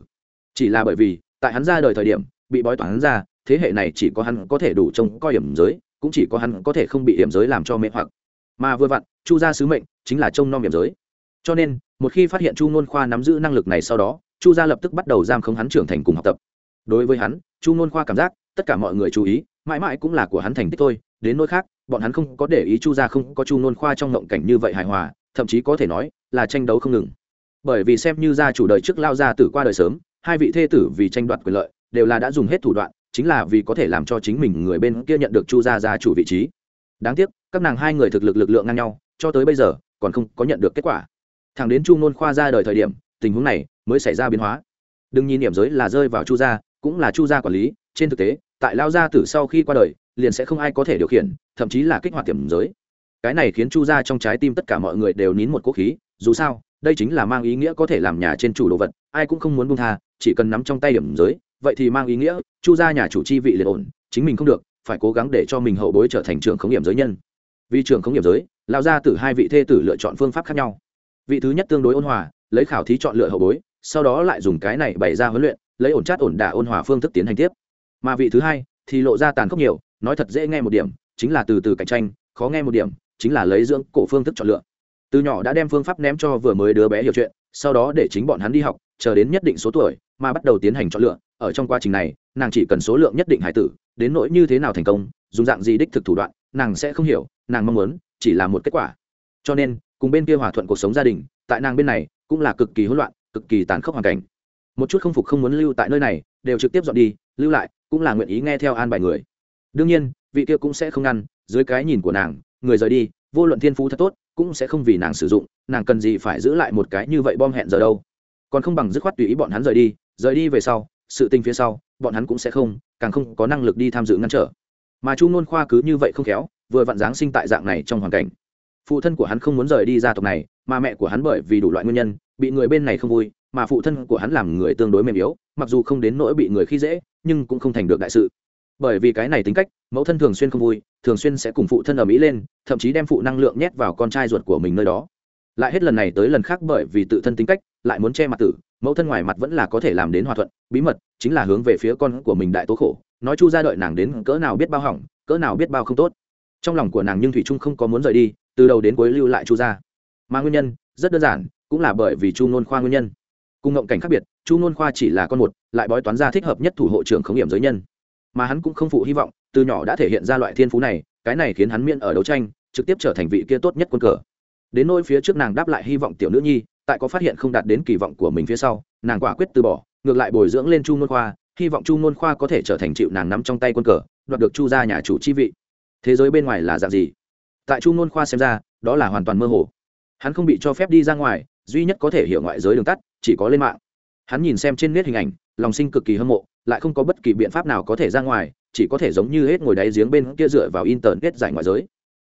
Chỉ là bởi vì tại hắn ra đời thời điểm bị bói toán hắn ra thế hệ này chỉ có hắn có thể đủ trông coi hiểm giới cũng chỉ có hắn có thể không bị hiểm giới làm cho mê hoặc mà vừa vặn, chu gia sứ mệnh chính là trông nom hiểm giới. Cho nên, một khi phát hiện chu nôn khoa nắm giữ năng lực này sau đó, chu gia lập tức bắt đầu giam không hắn trưởng thành cùng học tập. Đối với hắn, chu nôn khoa cảm giác tất cả mọi người chú ý, mãi mãi cũng là của hắn thành tích thôi, đến nỗi khác, bọn hắn không có để ý chu gia không có chu nôn khoa trong ngộng cảnh như vậy hài hòa, thậm chí có thể nói là tranh đấu không ngừng. Bởi vì xem như gia chủ đời trước lao gia tử qua đời sớm, hai vị thê tử vì tranh đoạt quyền lợi đều là đã dùng hết thủ đoạn, chính là vì có thể làm cho chính mình người bên kia nhận được chu gia gia chủ vị trí. Đáng tiếc các nàng hai người thực lực lực lượng ngang nhau, cho tới bây giờ, còn không có nhận được kết quả. Thẳng đến chu nôn khoa ra đời thời điểm, tình huống này mới xảy ra biến hóa. Đừng nhìn điểm giới là rơi vào chu gia, cũng là chu gia quản lý, trên thực tế, tại lao gia tử sau khi qua đời, liền sẽ không ai có thể điều khiển, thậm chí là kích hoạt điểm giới. Cái này khiến chu gia trong trái tim tất cả mọi người đều nín một cố khí, dù sao, đây chính là mang ý nghĩa có thể làm nhà trên chủ đồ vật, ai cũng không muốn buông tha, chỉ cần nắm trong tay điểm giới, vậy thì mang ý nghĩa, chu gia nhà chủ chi vị liền ổn, chính mình không được, phải cố gắng để cho mình hậu bối trở thành trường khống điểm giới nhân vì trường không nghiệp giới lao ra từ hai vị thê tử lựa chọn phương pháp khác nhau. Vị thứ nhất tương đối ôn hòa, lấy khảo thí chọn lựa hậu bối, sau đó lại dùng cái này bày ra huấn luyện, lấy ổn chát ổn đả ôn hòa phương thức tiến hành tiếp. Mà vị thứ hai thì lộ ra tàn khốc nhiều, nói thật dễ nghe một điểm, chính là từ từ cạnh tranh, khó nghe một điểm, chính là lấy dưỡng cổ phương thức chọn lựa. Từ nhỏ đã đem phương pháp ném cho vừa mới đứa bé hiểu chuyện, sau đó để chính bọn hắn đi học, chờ đến nhất định số tuổi, mà bắt đầu tiến hành chọn lựa. Ở trong quá trình này, nàng chỉ cần số lượng nhất định hải tử, đến nỗi như thế nào thành công, dùng dạng gì đích thực thủ đoạn nàng sẽ không hiểu, nàng mong muốn chỉ là một kết quả. Cho nên, cùng bên kia hòa thuận cuộc sống gia đình, tại nàng bên này cũng là cực kỳ hỗn loạn, cực kỳ tàn khốc hoàn cảnh. Một chút không phục không muốn lưu tại nơi này, đều trực tiếp dọn đi, lưu lại cũng là nguyện ý nghe theo an bài người. Đương nhiên, vị kia cũng sẽ không ngăn, dưới cái nhìn của nàng, người rời đi, vô luận thiên phú thật tốt, cũng sẽ không vì nàng sử dụng, nàng cần gì phải giữ lại một cái như vậy bom hẹn giờ đâu. Còn không bằng dứt khoát tùy ý bọn hắn rời đi rời đi về sau, sự tình phía sau, bọn hắn cũng sẽ không, càng không có năng lực đi tham dự ngăn trở mà chu ngôn khoa cứ như vậy không khéo, vừa vặn giáng sinh tại dạng này trong hoàn cảnh. Phụ thân của hắn không muốn rời đi gia tộc này, mà mẹ của hắn bởi vì đủ loại nguyên nhân, bị người bên này không vui, mà phụ thân của hắn làm người tương đối mềm yếu, mặc dù không đến nỗi bị người khi dễ, nhưng cũng không thành được đại sự. Bởi vì cái này tính cách, mẫu thân thường xuyên không vui, thường xuyên sẽ cùng phụ thân ở mỹ lên, thậm chí đem phụ năng lượng nhét vào con trai ruột của mình nơi đó. Lại hết lần này tới lần khác bởi vì tự thân tính cách, lại muốn che mặt tử, mẫu thân ngoài mặt vẫn là có thể làm đến hòa thuận, bí mật, chính là hướng về phía con của mình đại tố khổ nói chu ra đợi nàng đến cỡ nào biết bao hỏng, cỡ nào biết bao không tốt. Trong lòng của nàng nhưng thủy trung không có muốn rời đi, từ đầu đến cuối lưu lại chu ra. Mà nguyên nhân, rất đơn giản, cũng là bởi vì chu nôn khoa nguyên nhân. Cùng ngộng cảnh khác biệt, chu nôn khoa chỉ là con một, lại bói toán ra thích hợp nhất thủ hộ trưởng khống nghiệm giới nhân. Mà hắn cũng không phụ hy vọng, từ nhỏ đã thể hiện ra loại thiên phú này, cái này khiến hắn miễn ở đấu tranh, trực tiếp trở thành vị kia tốt nhất quân cờ. Đến nỗi phía trước nàng đáp lại hy vọng tiểu nữ nhi, tại có phát hiện không đạt đến kỳ vọng của mình phía sau, nàng quả quyết từ bỏ, ngược lại bồi dưỡng lên chu nôn khoa hy vọng chu ngôn khoa có thể trở thành chịu nàng nắm trong tay quân cờ, đoạt được chu ra nhà chủ chi vị. Thế giới bên ngoài là dạng gì? Tại chu ngôn khoa xem ra, đó là hoàn toàn mơ hồ. Hắn không bị cho phép đi ra ngoài, duy nhất có thể hiểu ngoại giới đường tắt, chỉ có lên mạng. Hắn nhìn xem trên nét hình ảnh, lòng sinh cực kỳ hâm mộ, lại không có bất kỳ biện pháp nào có thể ra ngoài, chỉ có thể giống như hết ngồi đáy giếng bên kia dựa vào internet giải ngoại giới.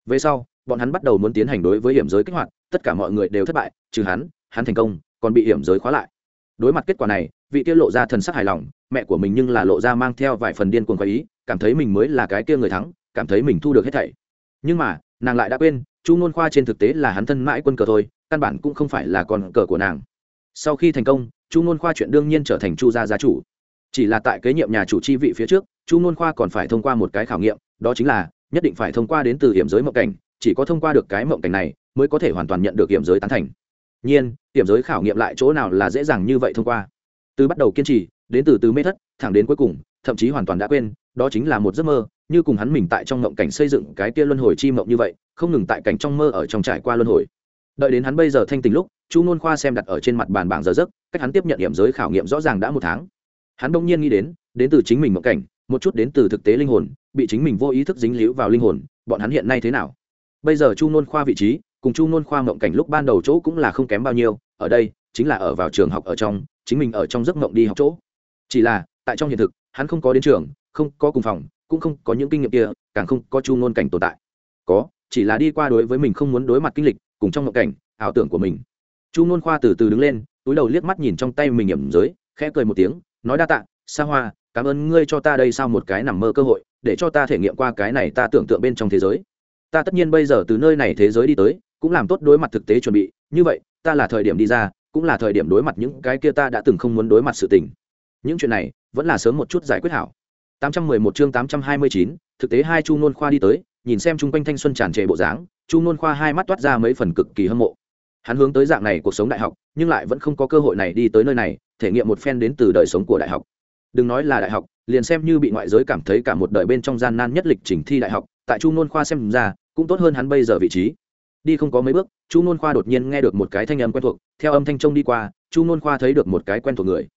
Về sau, bọn hắn bắt đầu muốn tiến hành đối với hiểm giới kích hoạt, tất cả mọi người đều thất bại, trừ hắn hắn thành công, còn bị hiểm giới khóa lại. Đối mặt kết quả này vị kia lộ ra thần sắc hài lòng, mẹ của mình nhưng là lộ ra mang theo vài phần điên cuồng khoái ý, cảm thấy mình mới là cái kia người thắng, cảm thấy mình thu được hết thảy. Nhưng mà, nàng lại đã quên, chu nôn khoa trên thực tế là hắn thân mãi quân cờ thôi, căn bản cũng không phải là con cờ của nàng. Sau khi thành công, chu nôn khoa chuyện đương nhiên trở thành chu gia gia chủ. Chỉ là tại kế nhiệm nhà chủ chi vị phía trước, chu nôn khoa còn phải thông qua một cái khảo nghiệm, đó chính là nhất định phải thông qua đến từ hiểm giới mộng cảnh, chỉ có thông qua được cái mộng cảnh này mới có thể hoàn toàn nhận được hiểm giới tán thành. Nhiên, hiểm giới khảo nghiệm lại chỗ nào là dễ dàng như vậy thông qua? Từ bắt đầu kiên trì, đến từ từ mê thất, thẳng đến cuối cùng, thậm chí hoàn toàn đã quên, đó chính là một giấc mơ, như cùng hắn mình tại trong mộng cảnh xây dựng cái kia luân hồi chi mộng như vậy, không ngừng tại cảnh trong mơ ở trong trải qua luân hồi. Đợi đến hắn bây giờ thanh tình lúc, chu nôn khoa xem đặt ở trên mặt bàn bảng giờ giấc, cách hắn tiếp nhận điểm giới khảo nghiệm rõ ràng đã một tháng. Hắn đông nhiên nghĩ đến đến từ chính mình mộng cảnh, một chút đến từ thực tế linh hồn, bị chính mình vô ý thức dính líu vào linh hồn, bọn hắn hiện nay thế nào? Bây giờ chu nôn khoa vị trí, cùng chu nôn khoa mộng cảnh lúc ban đầu chỗ cũng là không kém bao nhiêu, ở đây chính là ở vào trường học ở trong, chính mình ở trong giấc mộng đi học chỗ. Chỉ là, tại trong hiện thực, hắn không có đến trường, không có cùng phòng, cũng không có những kinh nghiệm kia, càng không có chu ngôn cảnh tồn tại. Có, chỉ là đi qua đối với mình không muốn đối mặt kinh lịch, cùng trong mộng cảnh, ảo tưởng của mình. Chu ngôn khoa từ từ đứng lên, túi đầu liếc mắt nhìn trong tay mình hiểm giới, khẽ cười một tiếng, nói đa tạ xa hoa, cảm ơn ngươi cho ta đây sao một cái nằm mơ cơ hội, để cho ta thể nghiệm qua cái này ta tưởng tượng bên trong thế giới. Ta tất nhiên bây giờ từ nơi này thế giới đi tới, cũng làm tốt đối mặt thực tế chuẩn bị, như vậy, ta là thời điểm đi ra cũng là thời điểm đối mặt những cái kia ta đã từng không muốn đối mặt sự tình. Những chuyện này vẫn là sớm một chút giải quyết hảo. 811 chương 829, thực tế hai chu nôn khoa đi tới nhìn xem chung quanh thanh xuân tràn trề bộ dáng chu nôn khoa hai mắt toát ra mấy phần cực kỳ hâm mộ. Hắn hướng tới dạng này cuộc sống đại học nhưng lại vẫn không có cơ hội này đi tới nơi này thể nghiệm một phen đến từ đời sống của đại học. Đừng nói là đại học liền xem như bị ngoại giới cảm thấy cả một đời bên trong gian nan nhất lịch trình thi đại học tại chu nôn khoa xem ra cũng tốt hơn hắn bây giờ vị trí đi không có mấy bước, chu nôn khoa đột nhiên nghe được một cái thanh âm quen thuộc, theo âm thanh trông đi qua, chu nôn khoa thấy được một cái quen thuộc người.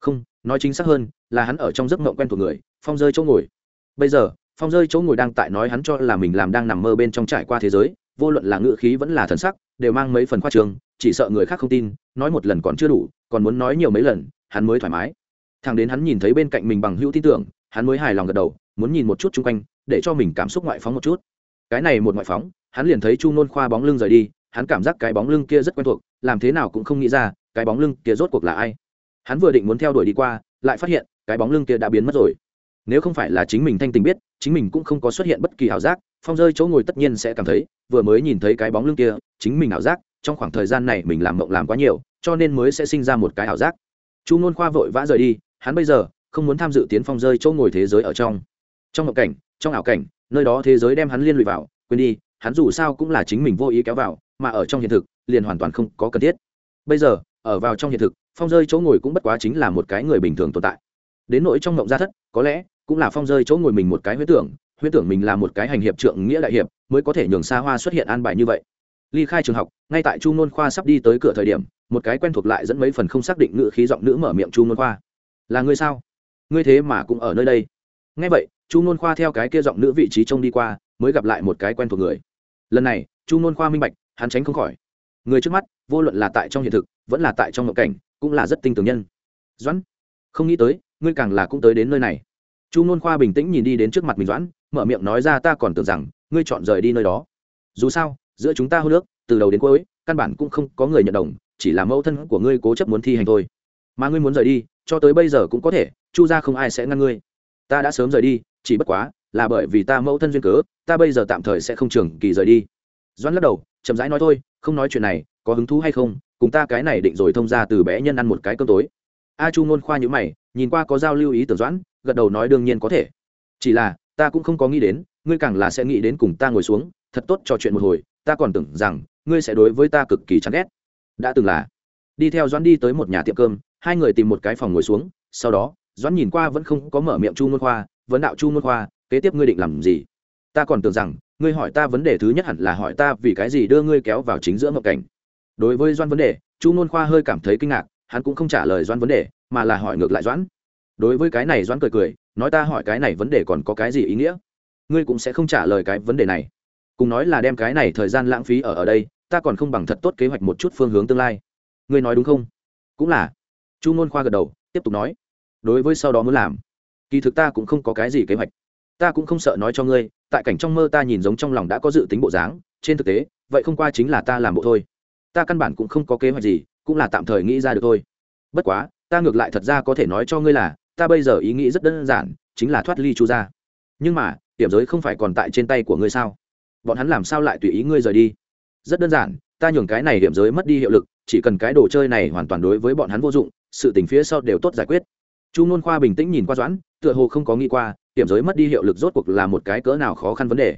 Không, nói chính xác hơn, là hắn ở trong giấc mộng quen thuộc người, phong rơi chỗ ngồi. Bây giờ, phong rơi chỗ ngồi đang tại nói hắn cho là mình làm đang nằm mơ bên trong trải qua thế giới, vô luận là ngự khí vẫn là thần sắc, đều mang mấy phần khoa trường chỉ sợ người khác không tin, nói một lần còn chưa đủ, còn muốn nói nhiều mấy lần, hắn mới thoải mái. Thằng đến hắn nhìn thấy bên cạnh mình bằng hữu tin tưởng, hắn mới hài lòng gật đầu, muốn nhìn một chút chung quanh, để cho mình cảm xúc ngoại phóng một chút. Cái này một ngoại phóng hắn liền thấy chu nôn khoa bóng lưng rời đi, hắn cảm giác cái bóng lưng kia rất quen thuộc, làm thế nào cũng không nghĩ ra, cái bóng lưng kia rốt cuộc là ai. Hắn vừa định muốn theo đuổi đi qua, lại phát hiện, cái bóng lưng kia đã biến mất rồi. Nếu không phải là chính mình thanh tình biết, chính mình cũng không có xuất hiện bất kỳ ảo giác, phong rơi chỗ ngồi tất nhiên sẽ cảm thấy, vừa mới nhìn thấy cái bóng lưng kia, chính mình ảo giác, trong khoảng thời gian này mình làm mộng làm quá nhiều, cho nên mới sẽ sinh ra một cái ảo giác. Chu nôn khoa vội vã rời đi, hắn bây giờ không muốn tham dự tiến phong rơi chỗ ngồi thế giới ở trong. Trong mộng cảnh, trong ảo cảnh, nơi đó thế giới đem hắn liên lụy vào, quên đi hắn dù sao cũng là chính mình vô ý kéo vào, mà ở trong hiện thực, liền hoàn toàn không có cần thiết. Bây giờ, ở vào trong hiện thực, phong rơi chỗ ngồi cũng bất quá chính là một cái người bình thường tồn tại. Đến nỗi trong ngộng gia thất, có lẽ cũng là phong rơi chỗ ngồi mình một cái huyết tưởng huyết tưởng mình là một cái hành hiệp trượng nghĩa đại hiệp, mới có thể nhường xa hoa xuất hiện an bài như vậy. Ly khai trường học, ngay tại chu nôn khoa sắp đi tới cửa thời điểm, một cái quen thuộc lại dẫn mấy phần không xác định ngữ khí giọng nữ mở miệng chu nôn khoa. Là ngươi sao? Ngươi thế mà cũng ở nơi đây? Ngay vậy, chu nôn khoa theo cái kia giọng nữ vị trí trông đi qua, mới gặp lại một cái quen thuộc người lần này, chu nôn khoa minh bạch, hắn tránh không khỏi. Người trước mắt, vô luận là tại trong hiện thực, vẫn là tại trong ngộ cảnh, cũng là rất tinh tường nhân. Doãn, không nghĩ tới, ngươi càng là cũng tới đến nơi này. Chu nôn khoa bình tĩnh nhìn đi đến trước mặt mình doãn, mở miệng nói ra ta còn tưởng rằng, ngươi chọn rời đi nơi đó. Dù sao, giữa chúng ta hô nước từ đầu đến cuối, căn bản cũng không có người nhận đồng, chỉ là mẫu thân của ngươi cố chấp muốn thi hành thôi. Mà ngươi muốn rời đi, cho tới bây giờ cũng có thể, chu ra không ai sẽ ngăn ngươi. Ta đã sớm rời đi, chỉ bất quá là bởi vì ta mẫu thân duyên cớ, ta bây giờ tạm thời sẽ không trường kỳ rời đi. Doãn lắc đầu, chậm rãi nói thôi, không nói chuyện này, có hứng thú hay không, cùng ta cái này định rồi thông ra từ bé nhân ăn một cái cơm tối. A chu ngôn khoa nhữ mày, nhìn qua có giao lưu ý tưởng doãn, gật đầu nói đương nhiên có thể. Chỉ là, ta cũng không có nghĩ đến, ngươi càng là sẽ nghĩ đến cùng ta ngồi xuống, thật tốt trò chuyện một hồi, ta còn tưởng rằng, ngươi sẽ đối với ta cực kỳ chán ghét. Đã từng là, đi theo doãn đi tới một nhà tiệm cơm, hai người tìm một cái phòng ngồi xuống, sau đó, doãn nhìn qua vẫn không có mở miệng chu ngôn khoa, vấn đạo chu ngôn khoa kế tiếp ngươi định làm gì? Ta còn tưởng rằng, ngươi hỏi ta vấn đề thứ nhất hẳn là hỏi ta vì cái gì đưa ngươi kéo vào chính giữa ngộ cảnh. Đối với doan vấn đề, chu nôn khoa hơi cảm thấy kinh ngạc, hắn cũng không trả lời doan vấn đề, mà là hỏi ngược lại doãn. Đối với cái này doãn cười cười, nói ta hỏi cái này vấn đề còn có cái gì ý nghĩa? Ngươi cũng sẽ không trả lời cái vấn đề này. Cùng nói là đem cái này thời gian lãng phí ở ở đây, ta còn không bằng thật tốt kế hoạch một chút phương hướng tương lai. Ngươi nói đúng không? Cũng là. Chu nôn khoa gật đầu, tiếp tục nói. Đối với sau đó muốn làm, kỳ thực ta cũng không có cái gì kế hoạch ta cũng không sợ nói cho ngươi, tại cảnh trong mơ ta nhìn giống trong lòng đã có dự tính bộ dáng, trên thực tế, vậy không qua chính là ta làm bộ thôi. Ta căn bản cũng không có kế hoạch gì, cũng là tạm thời nghĩ ra được thôi. Bất quá, ta ngược lại thật ra có thể nói cho ngươi là, ta bây giờ ý nghĩ rất đơn giản, chính là thoát ly chu gia. Nhưng mà, hiểm giới không phải còn tại trên tay của ngươi sao? Bọn hắn làm sao lại tùy ý ngươi rời đi? Rất đơn giản, ta nhường cái này hiểm giới mất đi hiệu lực, chỉ cần cái đồ chơi này hoàn toàn đối với bọn hắn vô dụng, sự tình phía sau đều tốt giải quyết. Chu nôn khoa bình tĩnh nhìn qua doãn, tựa hồ không có nghĩ qua hiểm giới mất đi hiệu lực rốt cuộc là một cái cỡ nào khó khăn vấn đề.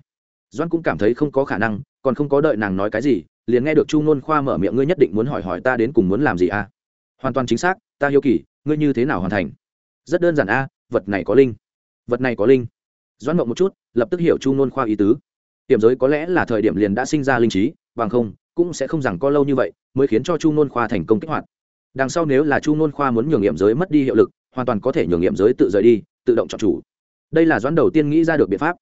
Doãn cũng cảm thấy không có khả năng, còn không có đợi nàng nói cái gì, liền nghe được chu nôn khoa mở miệng, ngươi nhất định muốn hỏi hỏi ta đến cùng muốn làm gì a à? hoàn toàn chính xác, ta hiếu kỳ, ngươi như thế nào hoàn thành? Rất đơn giản a, vật này có linh. Vật này có linh. Doãn mộng một chút, lập tức hiểu chu nôn khoa ý tứ. Hiểm giới có lẽ là thời điểm liền đã sinh ra linh trí, bằng không, cũng sẽ không rằng có lâu như vậy mới khiến cho chu nôn khoa thành công kích hoạt. Đằng sau nếu là chu nôn khoa muốn nhường nghiệm giới mất đi hiệu lực, hoàn toàn có thể nhường nghiệm giới tự rời đi, tự động chọn chủ đây là doãn đầu tiên nghĩ ra được biện pháp.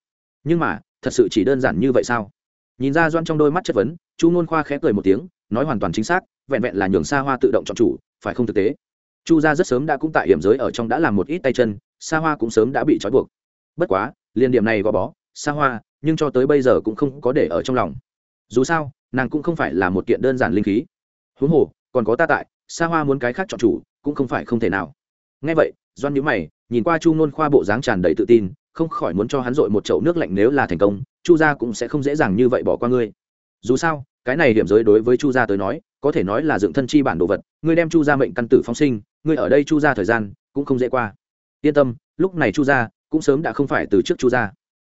Nhưng mà, thật sự chỉ đơn giản như vậy sao? Nhìn ra doãn trong đôi mắt chất vấn, chu nôn khoa khẽ cười một tiếng, nói hoàn toàn chính xác, vẹn vẹn là nhường xa hoa tự động chọn chủ, phải không thực tế? Chu gia rất sớm đã cũng tại hiểm giới ở trong đã làm một ít tay chân xa hoa cũng sớm đã bị trói buộc. Bất quá liên điểm này gò bó xa hoa, nhưng cho tới bây giờ cũng không có để ở trong lòng. Dù sao, nàng cũng không phải là một kiện đơn giản linh khí. Huống hồ, còn có ta tại xa hoa muốn cái khác chọn chủ, cũng không phải không thể nào. Ngay vậy doan nhữ mày nhìn qua chu nôn khoa bộ dáng tràn đầy tự tin, không khỏi muốn cho hắn dội một chậu nước lạnh nếu là thành công, chu gia cũng sẽ không dễ dàng như vậy bỏ qua ngươi. Dù sao, cái này điểm giới đối với chu gia tới nói, có thể nói là dựng thân chi bản đồ vật, ngươi đem chu gia mệnh căn tử phóng sinh, ngươi ở đây chu gia thời gian cũng không dễ qua. Yên tâm, lúc này chu gia cũng sớm đã không phải từ trước chu gia.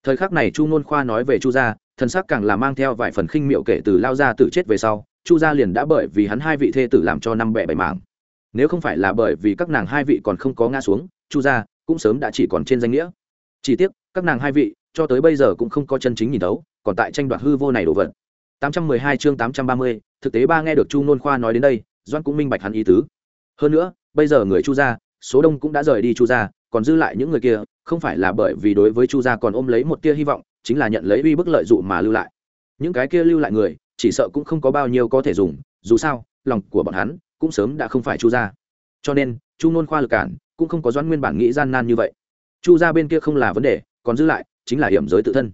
Thời khắc này chu nôn khoa nói về chu gia, thần sắc càng là mang theo vài phần khinh miệu kể từ lao gia tử chết về sau, chu gia liền đã bởi vì hắn hai vị thê tử làm cho năm bẻ bảy mảng. Nếu không phải là bởi vì các nàng hai vị còn không có ngã xuống chu gia cũng sớm đã chỉ còn trên danh nghĩa. Chỉ tiếc các nàng hai vị cho tới bây giờ cũng không có chân chính nhìn thấu còn tại tranh đoạt hư vô này đồ vật. 812 chương 830, thực tế ba nghe được chu nôn khoa nói đến đây doan cũng minh bạch hắn ý tứ. Hơn nữa bây giờ người chu gia số đông cũng đã rời đi chu gia còn dư lại những người kia không phải là bởi vì đối với chu gia còn ôm lấy một tia hy vọng chính là nhận lấy uy bức lợi dụ mà lưu lại. Những cái kia lưu lại người chỉ sợ cũng không có bao nhiêu có thể dùng dù sao lòng của bọn hắn cũng sớm đã không phải chu gia. Cho nên chu nôn khoa lực cản cũng không có doãn nguyên bản nghĩ gian nan như vậy. Chu gia bên kia không là vấn đề, còn giữ lại chính là hiểm giới tự thân.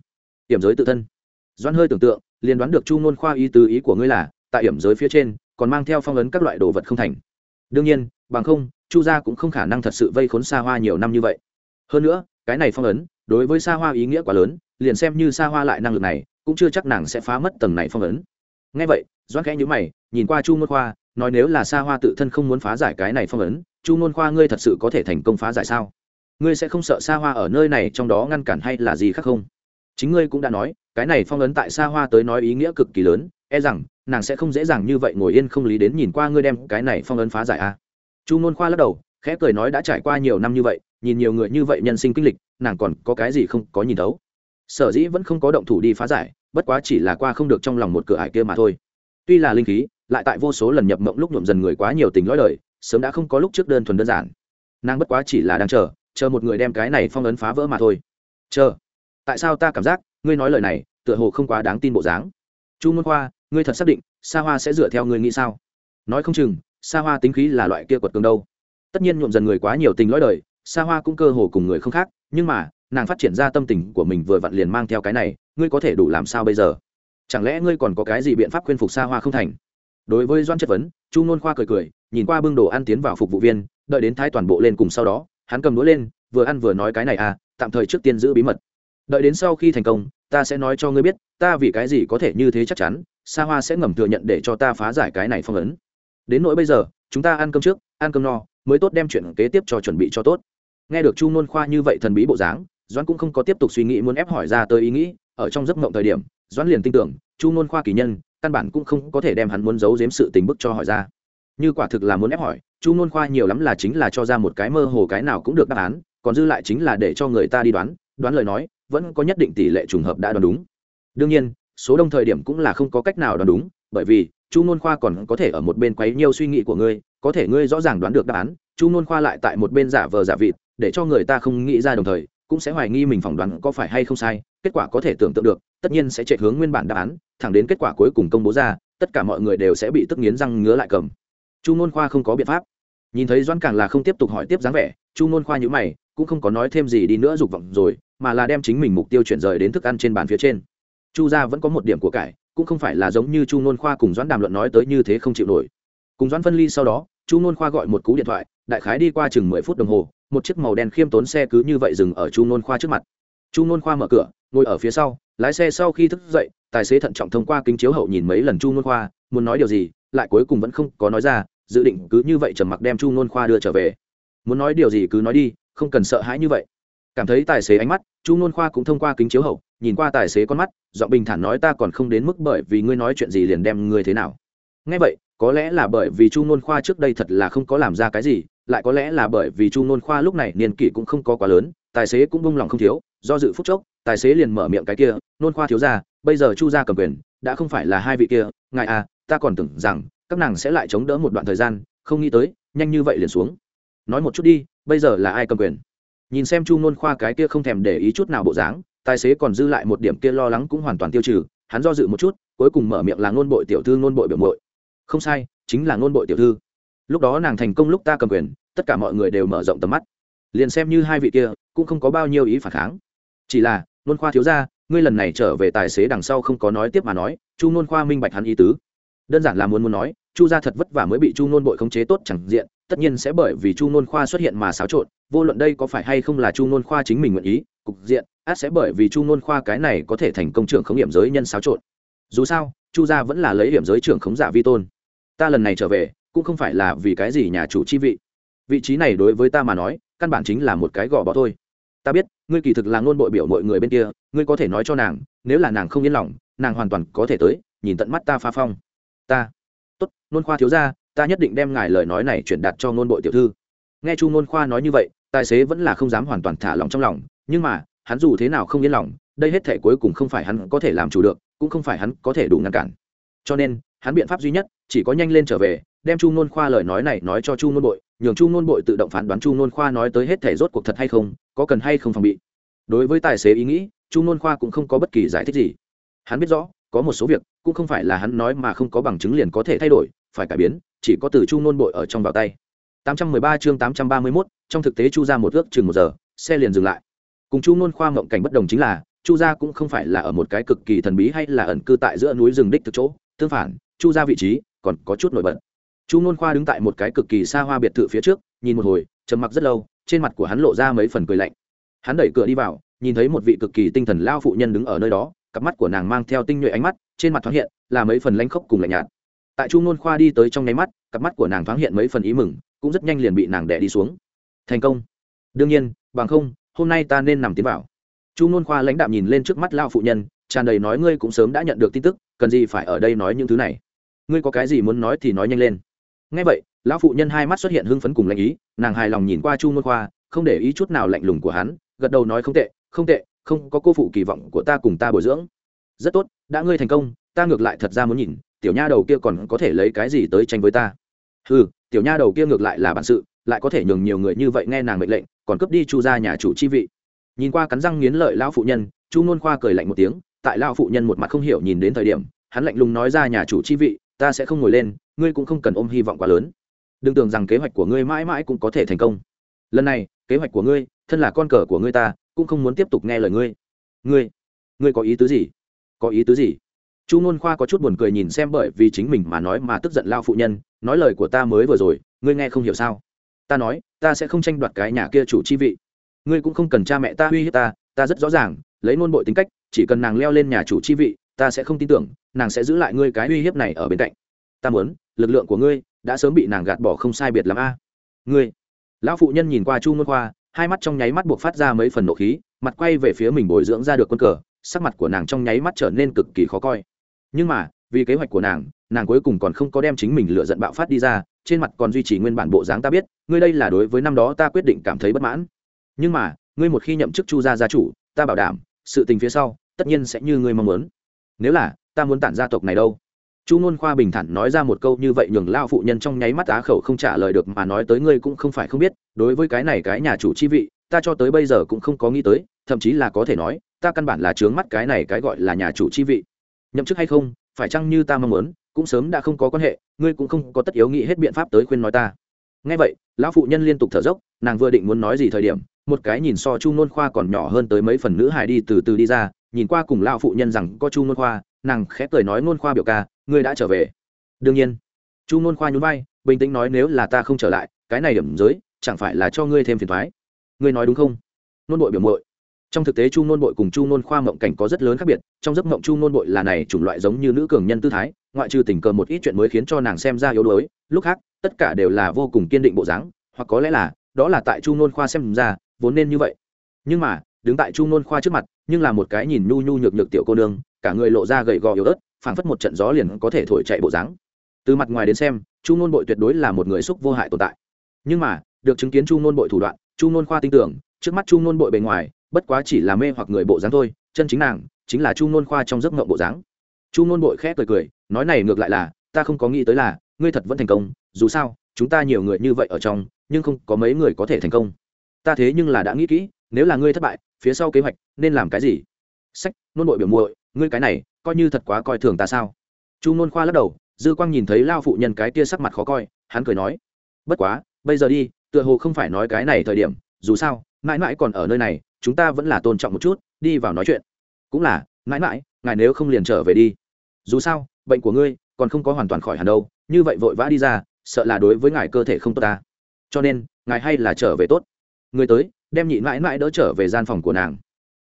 Hiểm giới tự thân. Doãn hơi tưởng tượng, liền đoán được chu ngôn khoa ý tứ ý của ngươi là, tại hiểm giới phía trên, còn mang theo phong ấn các loại đồ vật không thành. Đương nhiên, bằng không, chu gia cũng không khả năng thật sự vây khốn xa hoa nhiều năm như vậy. Hơn nữa, cái này phong ấn, đối với xa hoa ý nghĩa quá lớn, liền xem như xa hoa lại năng lực này, cũng chưa chắc nàng sẽ phá mất tầng này phong ấn. Ngay vậy, doãn khẽ nhữ mày, nhìn qua chu ngôn khoa, nói nếu là xa hoa tự thân không muốn phá giải cái này phong ấn chu ngôn khoa, ngươi thật sự có thể thành công phá giải sao? Ngươi sẽ không sợ xa hoa ở nơi này trong đó ngăn cản hay là gì khác không? Chính ngươi cũng đã nói, cái này phong ấn tại xa hoa tới nói ý nghĩa cực kỳ lớn e rằng, nàng sẽ không dễ dàng như vậy ngồi yên không lý đến nhìn qua ngươi đem cái này phong ấn phá giải a à. chu ngôn khoa lắc đầu, khẽ cười nói đã trải qua nhiều năm như vậy, nhìn nhiều người như vậy nhân sinh kinh lịch, nàng còn có cái gì không có nhìn thấu? Sở dĩ vẫn không có động thủ đi phá giải, bất quá chỉ là qua không được trong lòng một cửa ải kia mà thôi. Tuy là linh khí, lại tại vô số lần nhập mộng lúc nhuộm dần người quá nhiều tình lõi đời sớm đã không có lúc trước đơn thuần đơn giản. Nàng bất quá chỉ là đang chờ chờ một người đem cái này phong ấn phá vỡ mà thôi. Chờ. Tại sao ta cảm giác, ngươi nói lời này, tựa hồ không quá đáng tin bộ dáng? Chu môn khoa, ngươi thật xác định, sa hoa sẽ dựa theo ngươi nghĩ sao? Nói không chừng, sa hoa tính khí là loại kia quật cường đâu. Tất nhiên nhuộm dần người quá nhiều tình lõi đời, sa hoa cũng cơ hồ cùng người không khác, nhưng mà, nàng phát triển ra tâm tình của mình vừa vặn liền mang theo cái này, ngươi có thể đủ làm sao bây giờ? Chẳng lẽ ngươi còn có cái gì biện pháp khuyên phục xa hoa không thành? Đối với doan chất vấn, chu nôn khoa cười cười nhìn qua bưng đồ ăn tiến vào phục vụ viên, đợi đến thái toàn bộ lên cùng sau đó, hắn cầm đũa lên, vừa ăn vừa nói cái này à tạm thời trước tiên giữ bí mật. Đợi đến sau khi thành công, ta sẽ nói cho ngươi biết, ta vì cái gì có thể như thế chắc chắn, sa hoa sẽ ngầm thừa nhận để cho ta phá giải cái này phong ấn. Đến nỗi bây giờ, chúng ta ăn cơm trước, ăn cơm no, mới tốt đem chuyện kế tiếp cho chuẩn bị cho tốt. Nghe được chu nôn khoa như vậy thần bí bộ dáng, doãn cũng không có tiếp tục suy nghĩ muốn ép hỏi ra tới ý nghĩ, ở trong giấc mộng thời điểm, doãn liền tin tưởng, chu nôn khoa kỳ nhân, căn bản cũng không có thể đem hắn muốn giấu giếm sự tình bức cho hỏi ra như quả thực là muốn ép hỏi, chu nôn khoa nhiều lắm là chính là cho ra một cái mơ hồ cái nào cũng được đáp án, còn dư lại chính là để cho người ta đi đoán đoán lời nói, vẫn có nhất định tỷ lệ trùng hợp đã đoán đúng. Đương nhiên, số đông thời điểm cũng là không có cách nào đoán đúng, bởi vì, chu nôn khoa còn có thể ở một bên quấy nhiều suy nghĩ của ngươi, có thể ngươi rõ ràng đoán được đáp án, chu nôn khoa lại tại một bên giả vờ giả vịt, để cho người ta không nghĩ ra đồng thời, cũng sẽ hoài nghi mình phỏng đoán có phải hay không sai, kết quả có thể tưởng tượng được, tất nhiên sẽ chạy hướng nguyên bản đáp án, thẳng đến kết quả cuối cùng công bố ra, tất cả mọi người đều sẽ bị tức nghiến răng ngứa lại cầm chu ngôn khoa không có biện pháp. Nhìn thấy Doãn càng là không tiếp tục hỏi tiếp dáng vẻ, chu ngôn khoa nhữ mày, cũng không có nói thêm gì đi nữa dục vọng rồi, mà là đem chính mình mục tiêu chuyển rời đến thức ăn trên bàn phía trên. Chu gia vẫn có một điểm của cải, cũng không phải là giống như chu ngôn khoa cùng doãn đàm luận nói tới như thế không chịu nổi. Cùng doãn phân ly sau đó, chu nôn khoa gọi một cú điện thoại, đại khái đi qua chừng mười phút đồng hồ, một chiếc màu đen khiêm tốn xe cứ như vậy dừng ở chu nôn khoa trước mặt. Chu nôn khoa mở cửa, ngồi ở phía sau, lái xe sau khi thức dậy, tài xế thận trọng thông qua kính chiếu hậu nhìn mấy lần chu nôn khoa, muốn nói điều gì, lại cuối cùng vẫn không có nói ra dự định cứ như vậy trầm mặc đem chu nôn khoa đưa trở về. Muốn nói điều gì cứ nói đi, không cần sợ hãi như vậy. Cảm thấy tài xế ánh mắt, chu nôn khoa cũng thông qua kính chiếu hậu, nhìn qua tài xế con mắt, giọng bình thản nói ta còn không đến mức bởi vì ngươi nói chuyện gì liền đem ngươi thế nào. Ngay vậy, có lẽ là bởi vì chu nôn khoa trước đây thật là không có làm ra cái gì, lại có lẽ là bởi vì chu nôn khoa lúc này niên kỷ cũng không có quá lớn, tài xế cũng bông lòng không thiếu, do dự phút chốc, tài xế liền mở miệng cái kia, nôn khoa thiếu ra bây giờ chu gia cầm quyền, đã không phải là hai vị kia, ngài à ta còn tưởng rằng các nàng sẽ lại chống đỡ một đoạn thời gian, không nghĩ tới, nhanh như vậy liền xuống. Nói một chút đi, bây giờ là ai cầm quyền? Nhìn xem chu nôn khoa cái kia không thèm để ý chút nào bộ dáng, tài xế còn dư lại một điểm kia lo lắng cũng hoàn toàn tiêu trừ, hắn do dự một chút, cuối cùng mở miệng là ngôn bội tiểu thư ngôn bội biểu mội không sai, chính là ngôn bội tiểu thư. Lúc đó nàng thành công lúc ta cầm quyền, tất cả mọi người đều mở rộng tầm mắt. Liền xem như hai vị kia, cũng không có bao nhiêu ý phản kháng. Chỉ là, nôn khoa thiếu ra ngươi lần này trở về tài xế đằng sau không có nói tiếp mà nói, chu nôn khoa minh bạch hắn ý tứ đơn giản là muốn muốn nói, chu gia thật vất vả mới bị chu nôn bội khống chế tốt chẳng diện, tất nhiên sẽ bởi vì chu nôn khoa xuất hiện mà xáo trộn, vô luận đây có phải hay không là chu nôn khoa chính mình nguyện ý, cục diện, át sẽ bởi vì chu nôn khoa cái này có thể thành công trưởng khống hiểm giới nhân xáo trộn. Dù sao, chu gia vẫn là lấy hiểm giới trưởng khống giả vi tôn. Ta lần này trở về, cũng không phải là vì cái gì nhà chủ chi vị. Vị trí này đối với ta mà nói, căn bản chính là một cái gò bó thôi. Ta biết, ngươi kỳ thực là ngôn bội biểu mọi người bên kia, ngươi có thể nói cho nàng, nếu là nàng không yên lòng, nàng hoàn toàn có thể tới, nhìn tận mắt ta pha phong ta. Tốt, nôn khoa thiếu ra ta nhất định đem ngài lời nói này chuyển đạt cho ngôn bội tiểu thư. Nghe chu ngôn khoa nói như vậy, tài xế vẫn là không dám hoàn toàn thả lòng trong lòng, nhưng mà, hắn dù thế nào không yên lòng, đây hết thể cuối cùng không phải hắn có thể làm chủ được, cũng không phải hắn có thể đủ ngăn cản. Cho nên, hắn biện pháp duy nhất, chỉ có nhanh lên trở về, đem chu nôn khoa lời nói này nói cho chu nôn bội, nhường chu nôn bội tự động phán đoán chu nôn khoa nói tới hết thể rốt cuộc thật hay không, có cần hay không phòng bị. Đối với tài xế ý nghĩ, chu nôn khoa cũng không có bất kỳ giải thích gì. Hắn biết rõ có một số việc cũng không phải là hắn nói mà không có bằng chứng liền có thể thay đổi phải cải biến chỉ có từ chu nôn bội ở trong vào tay. 813 chương 831, trong thực tế chu ra một ước chừng một giờ xe liền dừng lại. Cùng chu nôn khoa mộng cảnh bất đồng chính là chu gia cũng không phải là ở một cái cực kỳ thần bí hay là ẩn cư tại giữa núi rừng đích thực chỗ. Tương phản chu gia vị trí còn có chút nổi bật. Chu nôn khoa đứng tại một cái cực kỳ xa hoa biệt thự phía trước nhìn một hồi trầm mặc rất lâu trên mặt của hắn lộ ra mấy phần cười lạnh. Hắn đẩy cửa đi vào nhìn thấy một vị cực kỳ tinh thần lao phụ nhân đứng ở nơi đó cặp mắt của nàng mang theo tinh nhuệ ánh mắt, trên mặt thoáng hiện là mấy phần lanh khốc cùng lạnh nhạt. Tại chu nôn khoa đi tới trong nháy mắt, cặp mắt của nàng thoáng hiện mấy phần ý mừng, cũng rất nhanh liền bị nàng đẻ đi xuống. Thành công. Đương nhiên, bằng không, hôm nay ta nên nằm tiến vào. Chu nôn khoa lãnh đạm nhìn lên trước mắt lao phụ nhân, tràn đầy nói ngươi cũng sớm đã nhận được tin tức, cần gì phải ở đây nói những thứ này. Ngươi có cái gì muốn nói thì nói nhanh lên. Ngay vậy, lão phụ nhân hai mắt xuất hiện hưng phấn cùng lãnh ý, nàng hài lòng nhìn qua chu nôn khoa, không để ý chút nào lạnh lùng của hắn, gật đầu nói không tệ không tệ không có cô phụ kỳ vọng của ta cùng ta bồi dưỡng. Rất tốt, đã ngươi thành công, ta ngược lại thật ra muốn nhìn, tiểu nha đầu kia còn có thể lấy cái gì tới tranh với ta? Ừ tiểu nha đầu kia ngược lại là bản sự, lại có thể nhường nhiều người như vậy nghe nàng mệnh lệnh, còn cướp đi chu ra nhà chủ chi vị. Nhìn qua cắn răng nghiến lợi lão phụ nhân, chu nôn khoa cười lạnh một tiếng, tại lão phụ nhân một mặt không hiểu nhìn đến thời điểm, hắn lạnh lùng nói ra nhà chủ chi vị, ta sẽ không ngồi lên, ngươi cũng không cần ôm hy vọng quá lớn. Đừng tưởng rằng kế hoạch của ngươi mãi mãi cũng có thể thành công. Lần này, kế hoạch của ngươi, thân là con cờ của ngươi ta cũng không muốn tiếp tục nghe lời ngươi. Ngươi ngươi có ý tứ gì? Có ý tứ gì? Chu nôn khoa có chút buồn cười nhìn xem bởi vì chính mình mà nói mà tức giận lao phụ nhân, nói lời của ta mới vừa rồi, ngươi nghe không hiểu sao? Ta nói, ta sẽ không tranh đoạt cái nhà kia chủ chi vị. Ngươi cũng không cần cha mẹ ta uy hiếp ta ta rất rõ ràng, lấy nôn bội tính cách, chỉ cần nàng leo lên nhà chủ chi vị, ta sẽ không tin tưởng, nàng sẽ giữ lại ngươi cái uy hiếp này ở bên cạnh. Ta muốn, lực lượng của ngươi đã sớm bị nàng gạt bỏ không sai biệt l a. Ngươi, lão phụ nhân nhìn qua chu nôn khoa hai mắt trong nháy mắt buộc phát ra mấy phần nộ khí, mặt quay về phía mình bồi dưỡng ra được quân cờ, sắc mặt của nàng trong nháy mắt trở nên cực kỳ khó coi. Nhưng mà, vì kế hoạch của nàng nàng cuối cùng còn không có đem chính mình lựa giận bạo phát đi ra, trên mặt còn duy trì nguyên bản bộ dáng ta biết, ngươi đây là đối với năm đó ta quyết định cảm thấy bất mãn. Nhưng mà, ngươi một khi nhậm chức chu gia gia chủ, ta bảo đảm, sự tình phía sau, tất nhiên sẽ như ngươi mong muốn. Nếu là, ta muốn tản gia tộc này đâu? Chu ngôn khoa bình thản nói ra một câu như vậy nhường lao phụ nhân trong nháy mắt á khẩu không trả lời được mà nói tới ngươi cũng không phải không biết, đối với cái này cái nhà chủ chi vị, ta cho tới bây giờ cũng không có nghĩ tới, thậm chí là có thể nói, ta căn bản là trướng mắt cái này cái gọi là nhà chủ chi vị. Nhậm chức hay không, phải chăng như ta mong muốn, cũng sớm đã không có quan hệ, ngươi cũng không có tất yếu nghĩ hết biện pháp tới khuyên nói ta. Ngay vậy, lão phụ nhân liên tục thở dốc, nàng vừa định muốn nói gì thời điểm, một cái nhìn so chu nôn khoa còn nhỏ hơn tới mấy phần nữ hài đi từ từ đi ra, nhìn qua cùng lão phụ nhân rằng có chu nôn khoa, nàng khẽ cười nói nôn khoa biểu ca ngươi đã trở về. Đương nhiên. Chu nôn khoa nhún vai, bình tĩnh nói nếu là ta không trở lại, cái này điểm giới, chẳng phải là cho ngươi thêm phiền thoái ngươi nói đúng không? Nôn bội biểu mội trong thực tế chu nôn bội cùng chu nôn khoa mộng cảnh có rất lớn khác biệt, trong giấc mộng chu nôn bội là này chủng loại giống như nữ cường nhân tư thái, ngoại trừ tình cờ một ít chuyện mới khiến cho nàng xem ra yếu đuối, lúc khác, tất cả đều là vô cùng kiên định bộ dáng, hoặc có lẽ là, đó là tại chu nôn khoa xem ra, vốn nên như vậy. Nhưng mà, đứng tại chu nôn khoa trước mặt, nhưng là một cái nhìn nhu nhu nhược nhược tiểu cô nương, cả người lộ ra gầy gò yếu ớt phảng phất một trận gió liền có thể thổi chạy bộ dáng. Từ mặt ngoài đến xem, chu nôn bội tuyệt đối là một người xúc vô hại tồn tại. Nhưng mà, được chứng kiến chu nôn bội thủ đoạn, chu nôn khoa tin tưởng, trước mắt chu nôn bội bề ngoài, bất quá chỉ là mê hoặc người bộ dáng thôi, chân chính nàng, chính là chu nôn khoa trong giấc ngộng bộ dáng. Chu nôn bội khẽ cười cười, nói này ngược lại là, ta không có nghĩ tới là, ngươi thật vẫn thành công, dù sao, chúng ta nhiều người như vậy ở trong, nhưng không có mấy người có thể thành công. Ta thế nhưng là đã nghĩ kỹ, nếu là ngươi thất bại, phía sau kế hoạch nên làm cái gì? Sách, nôn bội biểu muội, ngươi cái này coi như thật quá coi thường ta sao? Chu nôn khoa lắc đầu, dư quang nhìn thấy lao phụ nhân cái kia sắc mặt khó coi, hắn cười nói, bất quá, bây giờ đi, tựa hồ không phải nói cái này thời điểm, dù sao, mãi mãi còn ở nơi này, chúng ta vẫn là tôn trọng một chút, đi vào nói chuyện. Cũng là, mãi mãi, ngài nếu không liền trở về đi. Dù sao, bệnh của ngươi còn không có hoàn toàn khỏi hẳn đâu, như vậy vội vã đi ra, sợ là đối với ngài cơ thể không tốt ta. Cho nên, ngài hay là trở về tốt. Người tới, đem nhị mãi mãi đỡ trở về gian phòng của nàng.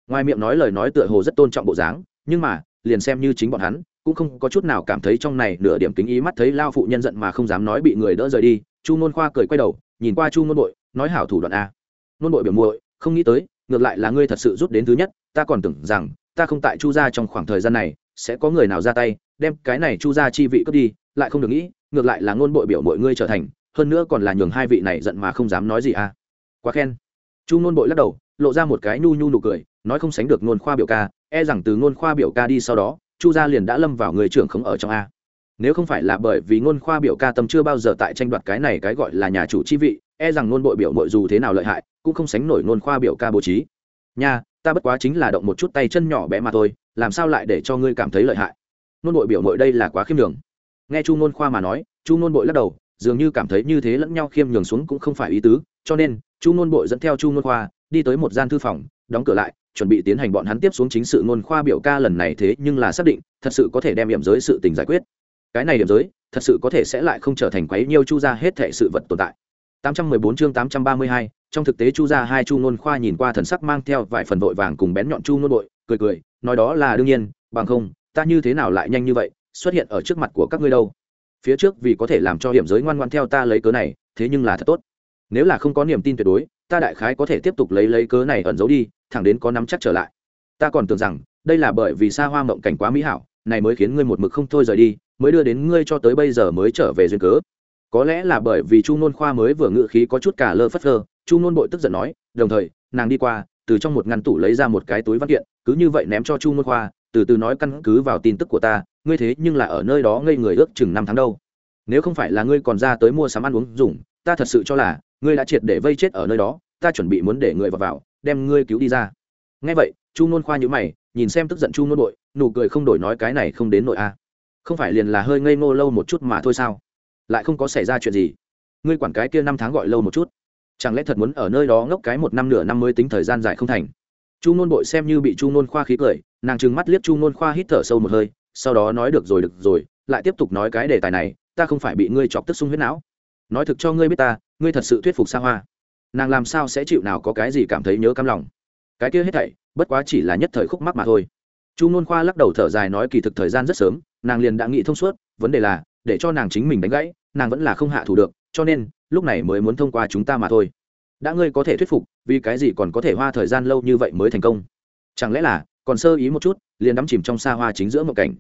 Ngoài miệng nói lời nói tựa hồ rất tôn trọng bộ dáng, nhưng mà liền xem như chính bọn hắn, cũng không có chút nào cảm thấy trong này nửa điểm kính ý mắt thấy lao phụ nhân giận mà không dám nói bị người đỡ rời đi, chu nôn khoa cười quay đầu, nhìn qua chu nôn bội, nói hảo thủ đoạn a. Nôn bội biểu muội, không nghĩ tới, ngược lại là ngươi thật sự rút đến thứ nhất, ta còn tưởng rằng, ta không tại chu gia trong khoảng thời gian này, sẽ có người nào ra tay, đem cái này chu gia chi vị cướp đi, lại không được nghĩ, ngược lại là ngôn bội biểu mọi ngươi trở thành, hơn nữa còn là nhường hai vị này giận mà không dám nói gì à quá khen. Chu ngôn bội lắc đầu lộ ra một cái nhu nhu nụ cười, nói không sánh được ngôn khoa biểu ca e rằng từ ngôn khoa biểu ca đi sau đó, chu gia liền đã lâm vào người trưởng khống ở trong a. Nếu không phải là bởi vì ngôn khoa biểu ca tâm chưa bao giờ tại tranh đoạt cái này cái gọi là nhà chủ chi vị e rằng ngôn bội biểu nội dù thế nào lợi hại, cũng không sánh nổi ngôn khoa biểu ca bố trí. Nha, ta bất quá chính là động một chút tay chân nhỏ bé mà thôi, làm sao lại để cho ngươi cảm thấy lợi hại? Ngôn bội biểu nội đây là quá khiêm đường nghe chu ngôn khoa mà nói, chu ngôn bội lắc đầu, dường như cảm thấy như thế lẫn nhau khiêm nhường xuống cũng không phải ý tứ, cho nên, chu ngôn bội dẫn theo chu ngôn khoa đi tới một gian thư phòng đóng cửa lại chuẩn bị tiến hành bọn hắn tiếp xuống chính sự ngôn khoa biểu ca lần này thế nhưng là xác định thật sự có thể đem điểm giới sự tình giải quyết. Cái này điểm giới thật sự có thể sẽ lại không trở thành quấy nhiêu chu ra hết thể sự vật tồn tại. 814 chương 832, trong thực tế chu ra hai chu ngôn khoa nhìn qua thần sắc mang theo vài phần vội vàng cùng bén nhọn chu ngôn bội cười cười nói đó là đương nhiên bằng không ta như thế nào lại nhanh như vậy xuất hiện ở trước mặt của các ngươi đâu? Phía trước vì có thể làm cho hiểm giới ngoan ngoan theo ta lấy cớ này thế nhưng là thật tốt. Nếu là không có niềm tin tuyệt đối ta đại khái có thể tiếp tục lấy lấy cớ này ẩn giấu đi, thẳng đến có nắm chắc trở lại. Ta còn tưởng rằng, đây là bởi vì xa hoa mộng cảnh quá mỹ hảo, này mới khiến ngươi một mực không thôi rời đi, mới đưa đến ngươi cho tới bây giờ mới trở về duyên cớ. Có lẽ là bởi vì chu nôn khoa mới vừa ngự khí có chút cả lơ phất lơ chu nôn bội tức giận nói, đồng thời, nàng đi qua, từ trong một ngăn tủ lấy ra một cái túi văn kiện, cứ như vậy ném cho chu nôn khoa, từ từ nói căn cứ vào tin tức của ta, ngươi thế nhưng là ở nơi đó ngây người ước chừng năm tháng đâu. Nếu không phải là ngươi còn ra tới mua sắm ăn uống dùng, ta thật sự cho là ngươi đã triệt để vây chết ở nơi đó ta chuẩn bị muốn để người vào, vào đem ngươi cứu đi ra. Ngay vậy chu nôn khoa nhữ mày nhìn xem tức giận chu nôn bội nụ cười không đổi nói cái này không đến nội a. Không phải liền là hơi ngây ngô lâu một chút mà thôi sao? Lại không có xảy ra chuyện gì. Ngươi quản cái kia năm tháng gọi lâu một chút. Chẳng lẽ thật muốn ở nơi đó ngốc cái một năm nửa năm mới tính thời gian dài không thành? Chu nôn bội xem như bị chu nôn khoa khí cười nàng trừng mắt liếc chu nôn khoa hít thở sâu một hơi sau đó nói được rồi được rồi lại tiếp tục nói cái đề tài này ta không phải bị ngươi chọc tức sung huyết não nói thực cho ngươi biết ta, ngươi thật sự thuyết phục xa hoa. Nàng làm sao sẽ chịu nào có cái gì cảm thấy nhớ căm lòng? Cái kia hết thảy, bất quá chỉ là nhất thời khúc mắc mà thôi. Chu nôn khoa lắc đầu thở dài nói kỳ thực thời gian rất sớm, nàng liền đã nghĩ thông suốt, vấn đề là, để cho nàng chính mình đánh gãy, nàng vẫn là không hạ thủ được, cho nên, lúc này mới muốn thông qua chúng ta mà thôi. Đã ngươi có thể thuyết phục, vì cái gì còn có thể hoa thời gian lâu như vậy mới thành công? Chẳng lẽ là, còn sơ ý một chút, liền đắm chìm trong xa hoa chính giữa một cảnh?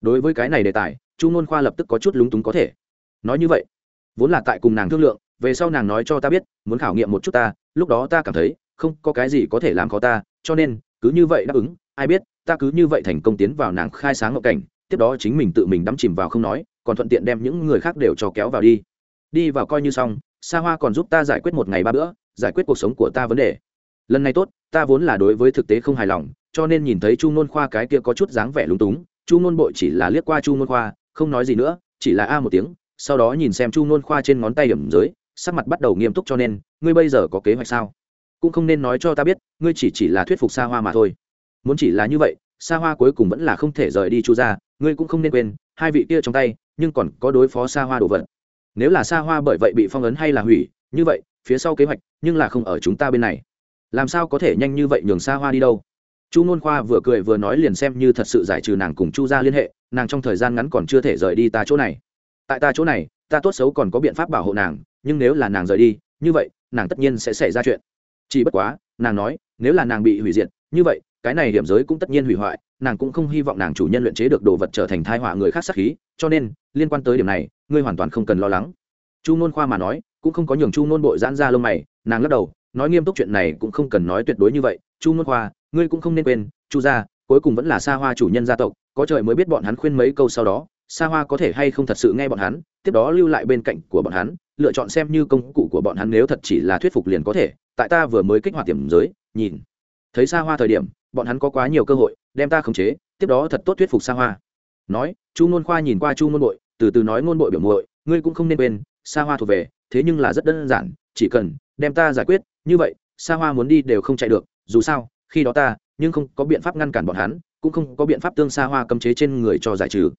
Đối với cái này đề tài, chu ngôn khoa lập tức có chút lúng túng có thể. Nói như vậy vốn là tại cùng nàng thương lượng, về sau nàng nói cho ta biết, muốn khảo nghiệm một chút ta, lúc đó ta cảm thấy, không có cái gì có thể làm khó ta, cho nên, cứ như vậy đáp ứng, ai biết, ta cứ như vậy thành công tiến vào nàng khai sáng ngộ cảnh, tiếp đó chính mình tự mình đắm chìm vào không nói, còn thuận tiện đem những người khác đều cho kéo vào đi. Đi vào coi như xong xa hoa còn giúp ta giải quyết một ngày ba bữa, giải quyết cuộc sống của ta vấn đề. Lần này tốt, ta vốn là đối với thực tế không hài lòng, cho nên nhìn thấy chu nôn khoa cái kia có chút dáng vẻ lúng túng, chu nôn bội chỉ là liếc qua chu nôn khoa, không nói gì nữa, chỉ là a một tiếng sau đó nhìn xem chu nôn khoa trên ngón tay điểm dưới sắc mặt bắt đầu nghiêm túc cho nên, ngươi bây giờ có kế hoạch sao? Cũng không nên nói cho ta biết, ngươi chỉ chỉ là thuyết phục xa hoa mà thôi. Muốn chỉ là như vậy xa hoa cuối cùng vẫn là không thể rời đi chu ra ngươi cũng không nên quên, hai vị kia trong tay, nhưng còn có đối phó xa hoa đồ vật. Nếu là xa hoa bởi vậy bị phong ấn hay là hủy, như vậy, phía sau kế hoạch, nhưng là không ở chúng ta bên này. Làm sao có thể nhanh như vậy nhường xa hoa đi đâu? Chu n khoa vừa cười vừa nói liền xem như thật sự giải trừ nàng cùng chu ra liên hệ, nàng trong thời gian ngắn còn chưa thể rời đi ta chỗ này tại ta chỗ này, ta tốt xấu còn có biện pháp bảo hộ nàng, nhưng nếu là nàng rời đi, như vậy, nàng tất nhiên sẽ xảy ra chuyện. Chỉ bất quá, nàng nói, nếu là nàng bị hủy diệt, như vậy, cái này điểm giới cũng tất nhiên hủy hoại, nàng cũng không hy vọng nàng chủ nhân luyện chế được đồ vật trở thành thai họa người khác sát khí, cho nên, liên quan tới điểm này, ngươi hoàn toàn không cần lo lắng. Chu nôn khoa mà nói, cũng không có nhường chu nôn bội giãn ra lông mày, nàng lắc đầu, nói nghiêm túc chuyện này cũng không cần nói tuyệt đối như vậy. Chu nôn khoa, ngươi cũng không nên quên, chu gia, cuối cùng vẫn là xa hoa chủ nhân gia tộc, có trời mới biết bọn hắn khuyên mấy câu sau đó xa hoa có thể hay không thật sự nghe bọn hắn, tiếp đó lưu lại bên cạnh của bọn hắn, lựa chọn xem như công cụ của bọn hắn nếu thật chỉ là thuyết phục liền có thể. Tại ta vừa mới kích hoạt tiềm giới, nhìn, thấy xa hoa thời điểm, bọn hắn có quá nhiều cơ hội, đem ta khống chế, tiếp đó thật tốt thuyết phục xa hoa. Nói, chu ngôn khoa nhìn qua chu ngôn bội, từ từ nói ngôn bội biểu muội, ngươi cũng không nên quên xa hoa thuộc về, thế nhưng là rất đơn giản, chỉ cần đem ta giải quyết, như vậy xa hoa muốn đi đều không chạy được, dù sao, khi đó ta, nhưng không có biện pháp ngăn cản bọn hắn, cũng không có biện pháp tương xa hoa cấm chế trên người cho giải trừ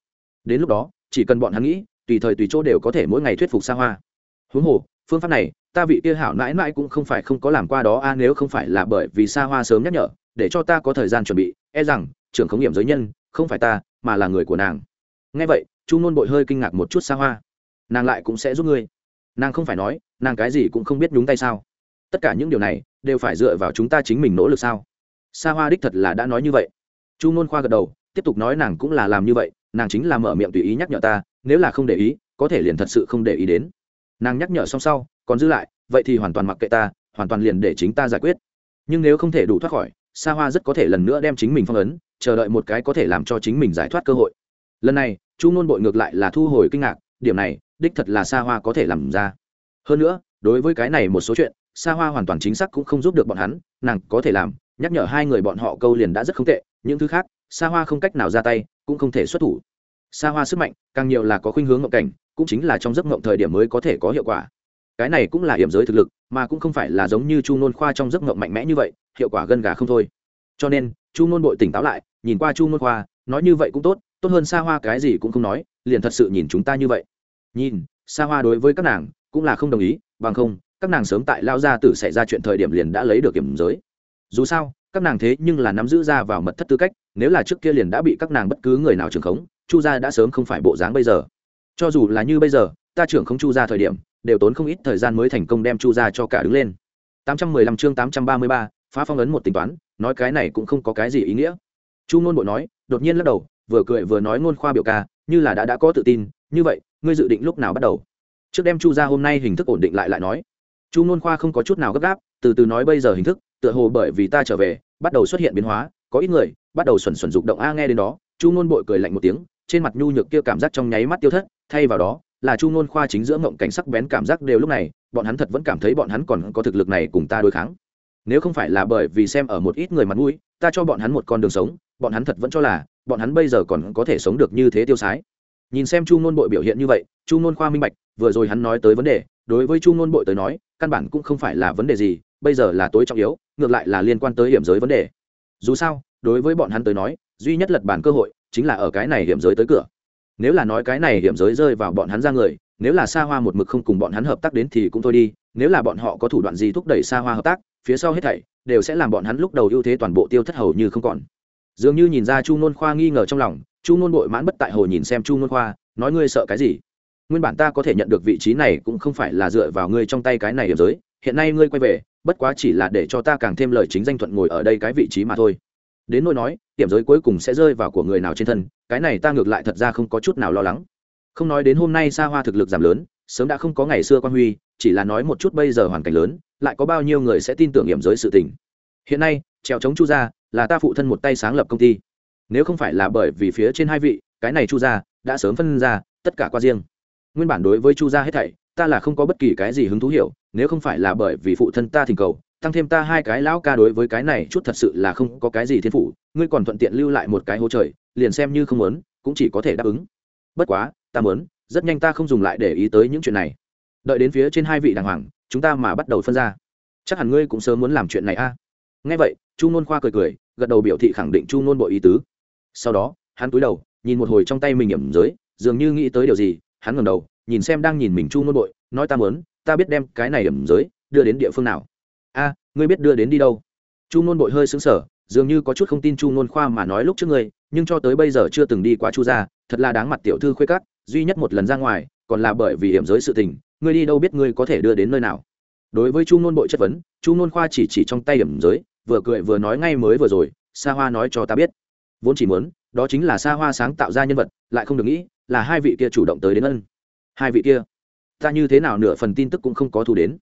đến lúc đó, chỉ cần bọn hắn nghĩ, tùy thời tùy chỗ đều có thể mỗi ngày thuyết phục xa hoa. Huống hồ, phương pháp này, ta vị kia hảo mãi mãi cũng không phải không có làm qua đó a, nếu không phải là bởi vì xa hoa sớm nhắc nhở, để cho ta có thời gian chuẩn bị e rằng, trưởng khống nghiệm giới nhân, không phải ta, mà là người của nàng. Nghe vậy, chu nôn bội hơi kinh ngạc một chút xa hoa. Nàng lại cũng sẽ giúp ngươi. Nàng không phải nói, nàng cái gì cũng không biết nhúng tay sao. Tất cả những điều này, đều phải dựa vào chúng ta chính mình nỗ lực sao? Xa hoa đích thật là đã nói như vậy. Chu nôn khoa gật đầu, tiếp tục nói nàng cũng là làm như vậy nàng chính là mở miệng tùy ý nhắc nhở ta, nếu là không để ý, có thể liền thật sự không để ý đến. Nàng nhắc nhở xong sau, còn giữ lại, vậy thì hoàn toàn mặc kệ ta, hoàn toàn liền để chính ta giải quyết. Nhưng nếu không thể đủ thoát khỏi xa hoa rất có thể lần nữa đem chính mình phong ấn, chờ đợi một cái có thể làm cho chính mình giải thoát cơ hội. Lần này, chu nôn bội ngược lại là thu hồi kinh ngạc, điểm này, đích thật là xa hoa có thể làm ra. Hơn nữa, đối với cái này một số chuyện xa hoa hoàn toàn chính xác cũng không giúp được bọn hắn, nàng có thể làm, nhắc nhở hai người bọn họ câu liền đã rất không tệ, những thứ khác xa hoa không cách nào ra tay cũng không thể xuất thủ. Xa hoa sức mạnh, càng nhiều là có khuynh hướng ngộng cảnh, cũng chính là trong giấc ngộng thời điểm mới có thể có hiệu quả. Cái này cũng là hiểm giới thực lực, mà cũng không phải là giống như chu nôn khoa trong giấc ngộng mạnh mẽ như vậy, hiệu quả gân gà không thôi. Cho nên, chu nôn bội tỉnh táo lại, nhìn qua chu nôn khoa, nói như vậy cũng tốt tốt hơn xa hoa cái gì cũng không nói, liền thật sự nhìn chúng ta như vậy. Nhìn xa hoa đối với các nàng cũng là không đồng ý, bằng không, các nàng sớm tại lao ra tử xảy ra chuyện thời điểm liền đã lấy được hiểm giới. Dù sao các nàng thế nhưng là nắm giữ ra vào mật thất tư cách nếu là trước kia liền đã bị các nàng bất cứ người nào trưởng khống chu gia đã sớm không phải bộ dáng bây giờ. Cho dù là như bây giờ ta trưởng không chu gia thời điểm đều tốn không ít thời gian mới thành công đem chu gia cho cả đứng lên. 815 chương 833, phá phong ấn một tính toán nói cái này cũng không có cái gì ý nghĩa. Chu ngôn bộ nói đột nhiên lắc đầu vừa cười vừa nói ngôn khoa biểu ca như là đã đã có tự tin như vậy ngươi dự định lúc nào bắt đầu? Trước đem chu gia hôm nay hình thức ổn định lại lại nói. Chu ngôn khoa không có chút nào gấp gáp từ từ nói bây giờ hình thức, tựa hồ bởi vì ta trở về, bắt đầu xuất hiện biến hóa, có ít người bắt đầu xuẩn xuẩn dục động, a, nghe đến đó. Chu ngôn bội cười lạnh một tiếng, trên mặt nhu nhược kia cảm giác trong nháy mắt tiêu thất, thay vào đó là chu ngôn khoa chính giữa ngộng cảnh sắc bén cảm giác đều lúc này, bọn hắn thật vẫn cảm thấy bọn hắn còn có thực lực này cùng ta đối kháng. Nếu không phải là bởi vì xem ở một ít người mặt mũi, ta cho bọn hắn một con đường sống, bọn hắn thật vẫn cho là bọn hắn bây giờ còn có thể sống được như thế tiêu sái. Nhìn xem chu ngôn bội biểu hiện như vậy, chu ngôn khoa minh bạch, vừa rồi hắn nói tới vấn đề, đối với chu ngôn bội tới nói, căn bản cũng không phải là vấn đề gì bây giờ là tối trọng yếu, ngược lại là liên quan tới hiểm giới vấn đề. Dù sao, đối với bọn hắn tới nói, duy nhất lật bản cơ hội chính là ở cái này hiểm giới tới cửa. Nếu là nói cái này hiểm giới rơi vào bọn hắn ra người, nếu là xa hoa một mực không cùng bọn hắn hợp tác đến thì cũng thôi đi, nếu là bọn họ có thủ đoạn gì thúc đẩy xa hoa hợp tác, phía sau hết thảy đều sẽ làm bọn hắn lúc đầu ưu thế toàn bộ tiêu thất hầu như không còn. Dường như nhìn ra chu nôn khoa nghi ngờ trong lòng, chu nôn bội mãn bất tại hồ nhìn xem chu nôn khoa, nói ngươi sợ cái gì? Nguyên bản ta có thể nhận được vị trí này cũng không phải là dựa vào ngươi trong tay cái này hiểm giới, hiện nay ngươi quay về bất quá chỉ là để cho ta càng thêm lời chính danh thuận ngồi ở đây cái vị trí mà thôi. Đến nỗi nói điểm giới cuối cùng sẽ rơi vào của người nào trên thân, cái này ta ngược lại thật ra không có chút nào lo lắng. Không nói đến hôm nay xa hoa thực lực giảm lớn, sớm đã không có ngày xưa quan huy, chỉ là nói một chút bây giờ hoàn cảnh lớn, lại có bao nhiêu người sẽ tin tưởng hiểm giới sự tình. Hiện nay, trèo chống chu gia là ta phụ thân một tay sáng lập công ty. Nếu không phải là bởi vì phía trên hai vị, cái này chu gia đã sớm phân ra, tất cả qua riêng. Nguyên bản đối với chu gia hết thảy, ta là không có bất kỳ cái gì hứng thú hiểu nếu không phải là bởi vì phụ thân ta thỉnh cầu, tăng thêm ta hai cái lão ca đối với cái này chút thật sự là không có cái gì thiên phủ ngươi còn thuận tiện lưu lại một cái hố trời, liền xem như không muốn, cũng chỉ có thể đáp ứng. Bất quá, ta muốn, rất nhanh ta không dùng lại để ý tới những chuyện này. Đợi đến phía trên hai vị đàng hoàng, chúng ta mà bắt đầu phân ra. Chắc hẳn ngươi cũng sớm muốn làm chuyện này a. À? nghe vậy, chu nôn khoa cười cười, gật đầu biểu thị khẳng định chu nôn bộ ý tứ. Sau đó, hắn túi đầu, nhìn một hồi trong tay mình ẩm giới, dường như nghĩ tới điều gì, hắn ngẩng đầu, nhìn xem đang nhìn mình chu nôn bội, nói ta muốn ta biết đem cái này ẩm giới đưa đến địa phương nào. A, ngươi biết đưa đến đi đâu? Chu nôn bội hơi xứng sở dường như có chút không tin chu nôn khoa mà nói lúc trước ngươi, nhưng cho tới bây giờ chưa từng đi qua chu gia, thật là đáng mặt tiểu thư khuê cắt duy nhất một lần ra ngoài, còn là bởi vì hiểm giới sự tình, ngươi đi đâu biết ngươi có thể đưa đến nơi nào. Đối với chu nôn bội chất vấn, chu nôn khoa chỉ chỉ trong tay hiểm giới, vừa cười vừa nói ngay mới vừa rồi, sa hoa nói cho ta biết. Vốn chỉ muốn, đó chính là sa hoa sáng tạo ra nhân vật, lại không được nghĩ là hai vị kia chủ động tới đến ân. Hai vị kia? Ta như thế nào nửa phần tin tức cũng không có thu đến.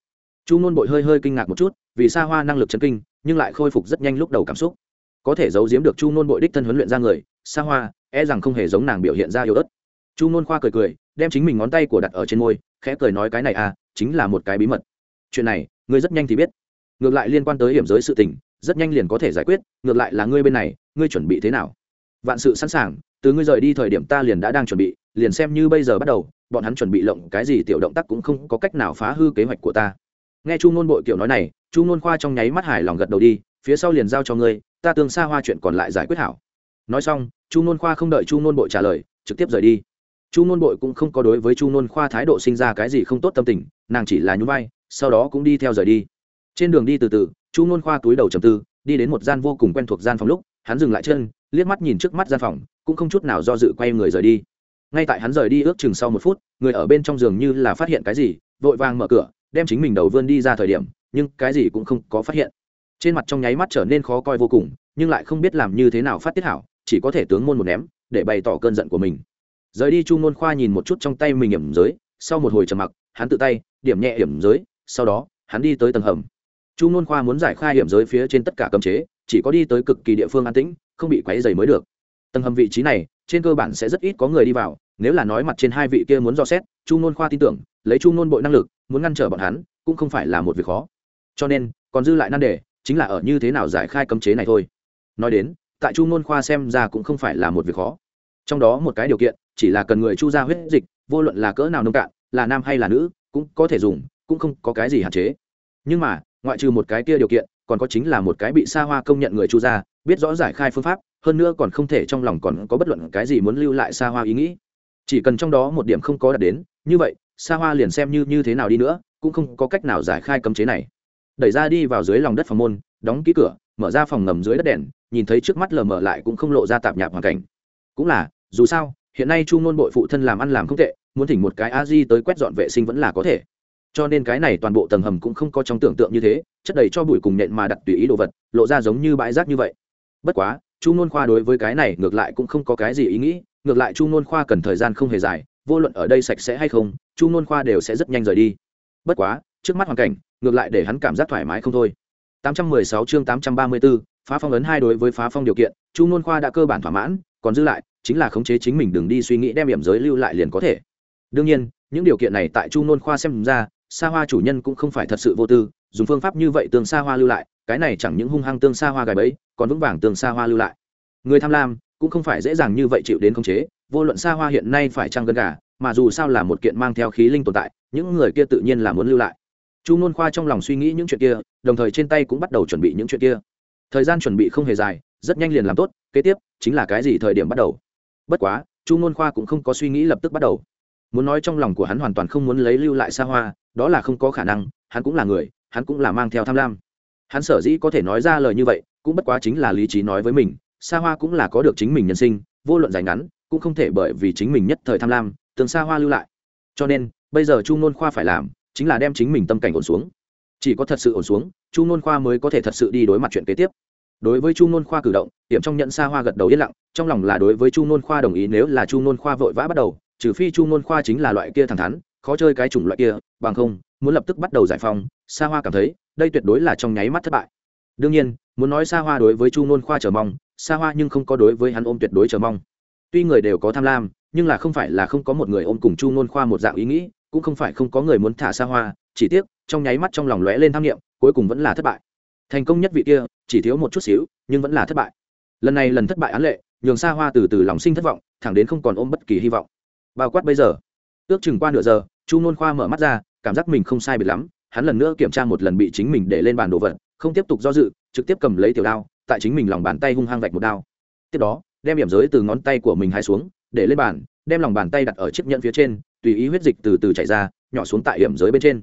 Chu nôn bội hơi hơi kinh ngạc một chút, vì sa hoa năng lực chấn kinh, nhưng lại khôi phục rất nhanh lúc đầu cảm xúc. Có thể giấu giếm được chu nôn bội đích thân huấn luyện ra người sa hoa e rằng không hề giống nàng biểu hiện ra yếu ớt. Chu nôn khoa cười cười, đem chính mình ngón tay của đặt ở trên môi, khẽ cười nói cái này à chính là một cái bí mật. Chuyện này, ngươi rất nhanh thì biết. Ngược lại liên quan tới hiểm giới sự tình, rất nhanh liền có thể giải quyết, ngược lại là ngươi bên này, ngươi chuẩn bị thế nào? Vạn sự sẵn sàng, từ ngươi rời đi thời điểm ta liền đã đang chuẩn bị liền xem như bây giờ bắt đầu, bọn hắn chuẩn bị lộng cái gì tiểu động tác cũng không có cách nào phá hư kế hoạch của ta. Nghe chu nôn bội kiểu nói này, chu nôn khoa trong nháy mắt hài lòng gật đầu đi, phía sau liền giao cho ngươi, ta tương xa hoa chuyện còn lại giải quyết hảo. Nói xong, chu nôn khoa không đợi chu nôn bội trả lời, trực tiếp rời đi. Chu nôn bội cũng không có đối với chu nôn khoa thái độ sinh ra cái gì không tốt tâm tình, nàng chỉ là nhún vai, sau đó cũng đi theo rời đi. Trên đường đi từ từ, chu nôn khoa túi đầu trầm tư, đi đến một gian vô cùng quen thuộc gian phòng lúc, hắn dừng lại chân, liếc mắt nhìn trước mắt gian phòng, cũng không chút nào do dự quay người rời đi ngay tại hắn rời đi ước chừng sau một phút, người ở bên trong giường như là phát hiện cái gì, vội vàng mở cửa, đem chính mình đầu vươn đi ra thời điểm, nhưng cái gì cũng không có phát hiện. Trên mặt trong nháy mắt trở nên khó coi vô cùng, nhưng lại không biết làm như thế nào phát tiết hảo, chỉ có thể tướng môn một ném, để bày tỏ cơn giận của mình. Rời đi chu ngôn khoa nhìn một chút trong tay mình hiểm giới, sau một hồi trầm mặc, hắn tự tay, điểm nhẹ hiểm giới, sau đó, hắn đi tới tầng hầm. Chu ngôn khoa muốn giải khai hiểm giới phía trên tất cả cấm chế, chỉ có đi tới cực kỳ địa phương an tĩnh, không bị quáy dày mới được. Tầng hầm vị trí này trên cơ bản sẽ rất ít có người đi vào, nếu là nói mặt trên hai vị kia muốn dò xét, chu ngôn khoa tin tưởng, lấy chu ngôn bội năng lực, muốn ngăn trở bọn hắn, cũng không phải là một việc khó. Cho nên, còn dư lại nan đề, chính là ở như thế nào giải khai cấm chế này thôi. Nói đến, tại chu ngôn khoa xem ra cũng không phải là một việc khó. Trong đó một cái điều kiện, chỉ là cần người chu ra huyết dịch, vô luận là cỡ nào nông cạn, là nam hay là nữ, cũng có thể dùng, cũng không có cái gì hạn chế. Nhưng mà, ngoại trừ một cái kia điều kiện, còn có chính là một cái bị xa hoa công nhận người chu gia, biết rõ giải khai phương pháp hơn nữa còn không thể trong lòng còn có bất luận cái gì muốn lưu lại xa hoa ý nghĩ. Chỉ cần trong đó một điểm không có đạt đến, như vậy xa hoa liền xem như như thế nào đi nữa, cũng không có cách nào giải khai cấm chế này. Đẩy ra đi vào dưới lòng đất phòng môn, đóng ký cửa, mở ra phòng ngầm dưới đất đèn, nhìn thấy trước mắt lờ mờ lại cũng không lộ ra tạp nhạp hoàn cảnh. Cũng là, dù sao, hiện nay chu ngôn bội phụ thân làm ăn làm không tệ, muốn thỉnh một cái a di tới quét dọn vệ sinh vẫn là có thể. Cho nên cái này toàn bộ tầng hầm cũng không có trong tưởng tượng như thế, chất đầy cho bụi cùng nện mà đặt tùy ý đồ vật, lộ ra giống như bãi rác như vậy. Bất quá chu n khoa đối với cái này ngược lại cũng không có cái gì ý nghĩ ngược lại chu n khoa cần thời gian không hề dài vô luận ở đây sạch sẽ hay không chu n khoa đều sẽ rất nhanh rời đi. Bất quá trước mắt hoàn cảnh ngược lại để hắn cảm giác thoải mái không thôi. 816 chương 834, phá phong ấn hai đối với phá phong điều kiện chu n khoa đã cơ bản thỏa mãn còn dư lại chính là khống chế chính mình đừng đi suy nghĩ đem hiểm giới lưu lại liền có thể. Đương nhiên những điều kiện này tại chu n khoa xem ra xa hoa chủ nhân cũng không phải thật sự vô tư dùng phương pháp như vậy tương xa hoa lưu lại cái này chẳng những hung hăng tương xa hoa gài bẫy, còn vững vàng tương xa hoa lưu lại. Người tham lam cũng không phải dễ dàng như vậy chịu đến khống chế, vô luận xa hoa hiện nay phải trăng gân gà, mà dù sao là một kiện mang theo khí linh tồn tại, những người kia tự nhiên là muốn lưu lại. Chu nôn khoa trong lòng suy nghĩ những chuyện kia, đồng thời trên tay cũng bắt đầu chuẩn bị những chuyện kia. Thời gian chuẩn bị không hề dài, rất nhanh liền làm tốt, kế tiếp chính là cái gì thời điểm bắt đầu. Bất quá, chu nôn khoa cũng không có suy nghĩ lập tức bắt đầu. Muốn nói trong lòng của hắn hoàn toàn không muốn lấy lưu lại xa hoa, đó là không có khả năng, hắn cũng là người, hắn cũng là mang theo tham lam hắn sở dĩ có thể nói ra lời như vậy, cũng bất quá chính là lý trí nói với mình xa hoa cũng là có được chính mình nhân sinh, vô luận dài ngắn, cũng không thể bởi vì chính mình nhất thời tham lam, tường xa hoa lưu lại. Cho nên, bây giờ chu nôn khoa phải làm, chính là đem chính mình tâm cảnh ổn xuống. Chỉ có thật sự ổn xuống, chu nôn khoa mới có thể thật sự đi đối mặt chuyện kế tiếp. Đối với chu nôn khoa cử động, tiệm trong nhận xa hoa gật đầu yên lặng, trong lòng là đối với chu nôn khoa đồng ý nếu là chu nôn khoa vội vã bắt đầu, trừ phi chu nôn khoa chính là loại kia thẳng thắn, khó chơi cái chủng loại kia, bằng không, muốn lập tức bắt đầu giải phóng xa hoa cảm thấy đây tuyệt đối là trong nháy mắt thất bại. Đương nhiên, muốn nói xa hoa đối với chu nôn khoa chờ mong xa hoa nhưng không có đối với hắn ôm tuyệt đối chờ mong. Tuy người đều có tham lam, nhưng là không phải là không có một người ôm cùng chu nôn khoa một dạng ý nghĩ, cũng không phải không có người muốn thả xa hoa, chỉ tiếc, trong nháy mắt trong lòng lóe lên tham nghiệm cuối cùng vẫn là thất bại. Thành công nhất vị kia, chỉ thiếu một chút xíu, nhưng vẫn là thất bại. Lần này lần thất bại án lệ, nhường xa hoa từ từ lòng sinh thất vọng, thẳng đến không còn ôm bất kỳ hy vọng. Bao quát bây giờ. Ước chừng qua nửa giờ, chu nôn khoa mở mắt ra, cảm giác mình không sai biệt lắm hắn lần nữa kiểm tra một lần bị chính mình để lên bàn đồ vật, không tiếp tục do dự, trực tiếp cầm lấy tiểu đao, tại chính mình lòng bàn tay hung hăng vạch một đao. Tiếp đó, đem điểm giới từ ngón tay của mình hai xuống, để lên bàn, đem lòng bàn tay đặt ở chiếc nhẫn phía trên, tùy ý huyết dịch từ từ chảy ra, nhỏ xuống tại hiểm giới bên trên.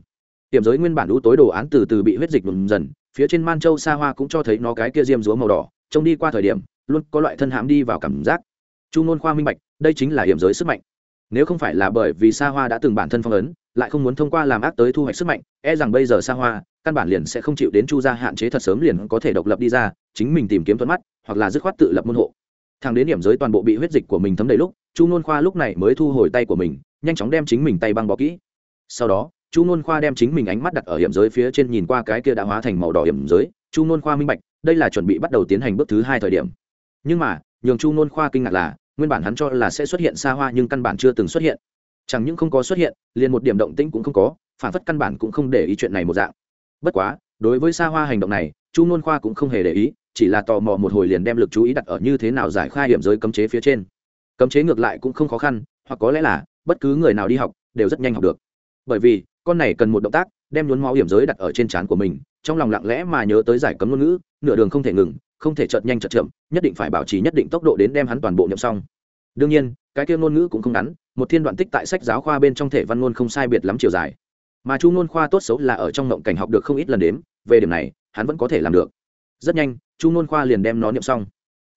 Hiểm giới nguyên bản đũ tối đồ án từ từ bị huyết dịch bùn dần, phía trên man châu xa hoa cũng cho thấy nó cái kia diêm dúa màu đỏ, trông đi qua thời điểm, luôn có loại thân hãm đi vào cảm giác. Chu ngôn khoa minh bạch, đây chính là hiểm giới sức mạnh. Nếu không phải là bởi vì xa hoa đã từng bản thân phong ấn lại không muốn thông qua làm ác tới thu hoạch sức mạnh e rằng bây giờ xa hoa, căn bản liền sẽ không chịu đến chu gia hạn chế thật sớm liền có thể độc lập đi ra, chính mình tìm kiếm thuận mắt, hoặc là dứt khoát tự lập môn hộ. Thằng đến điểm giới toàn bộ bị huyết dịch của mình thấm đầy lúc, chu nôn khoa lúc này mới thu hồi tay của mình, nhanh chóng đem chính mình tay băng bó kỹ. Sau đó, chu nôn khoa đem chính mình ánh mắt đặt ở hiểm giới phía trên nhìn qua cái kia đã hóa thành màu đỏ hiểm giới. Chu nôn khoa minh bạch, đây là chuẩn bị bắt đầu tiến hành bước thứ hai thời điểm. Nhưng mà, nhường chu nôn khoa kinh ngạc là, nguyên bản hắn cho là sẽ xuất hiện xa hoa nhưng căn bản chưa từng xuất hiện chẳng những không có xuất hiện, liền một điểm động tĩnh cũng không có, phản phất căn bản cũng không để ý chuyện này một dạng. Bất quá, đối với xa hoa hành động này, chu nôn khoa cũng không hề để ý, chỉ là tò mò một hồi liền đem lực chú ý đặt ở như thế nào giải khai hiểm giới cấm chế phía trên. Cấm chế ngược lại cũng không khó khăn, hoặc có lẽ là, bất cứ người nào đi học, đều rất nhanh học được. Bởi vì, con này cần một động tác, đem nhuốm máu hiểm giới đặt ở trên trán của mình, trong lòng lặng lẽ mà nhớ tới giải cấm ngôn ngữ, nửa đường không thể ngừng, không thể chợt nhanh chợt chậm, nhất định phải bảo trì nhất định tốc độ đến đem hắn toàn bộ nhậm xong. Đương nhiên, cái kia ngôn ngữ cũng không ngắn một thiên đoạn tích tại sách giáo khoa bên trong thể văn ngôn không sai biệt lắm chiều dài. Mà chu ngôn khoa tốt xấu là ở trong ngộng cảnh học được không ít lần đếm, về điểm này, hắn vẫn có thể làm được. Rất nhanh, chu ngôn khoa liền đem nó niệm xong.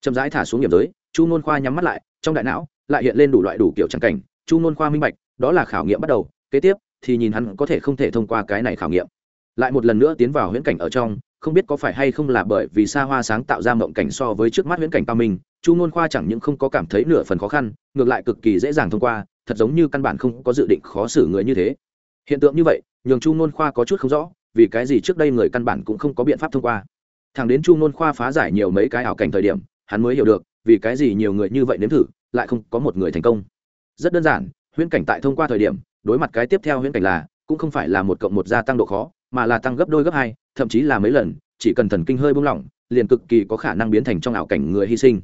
Chậm rãi thả xuống điểm giới, chu ngôn khoa nhắm mắt lại, trong đại não lại hiện lên đủ loại đủ kiểu trắng cảnh. Chu ngôn khoa minh bạch, đó là khảo nghiệm bắt đầu, kế tiếp thì nhìn hắn có thể không thể thông qua cái này khảo nghiệm. Lại một lần nữa tiến vào huyễn cảnh ở trong, không biết có phải hay không là bởi vì xa hoa sáng tạo ra mộng cảnh so với trước mắt huyễn cảnh cao minh chu ngôn khoa chẳng những không có cảm thấy nửa phần khó khăn, ngược lại cực kỳ dễ dàng thông qua, thật giống như căn bản không có dự định khó xử người như thế. Hiện tượng như vậy, nhường chu ngôn khoa có chút không rõ, vì cái gì trước đây người căn bản cũng không có biện pháp thông qua. Thằng đến chu ngôn khoa phá giải nhiều mấy cái ảo cảnh thời điểm, hắn mới hiểu được, vì cái gì nhiều người như vậy nếm thử, lại không có một người thành công. Rất đơn giản, huyễn cảnh tại thông qua thời điểm, đối mặt cái tiếp theo huyễn cảnh là, cũng không phải là một cộng một gia tăng độ khó, mà là tăng gấp đôi gấp hai, thậm chí là mấy lần, chỉ cần thần kinh hơi buông lỏng, liền cực kỳ có khả năng biến thành trong ảo cảnh người hy sinh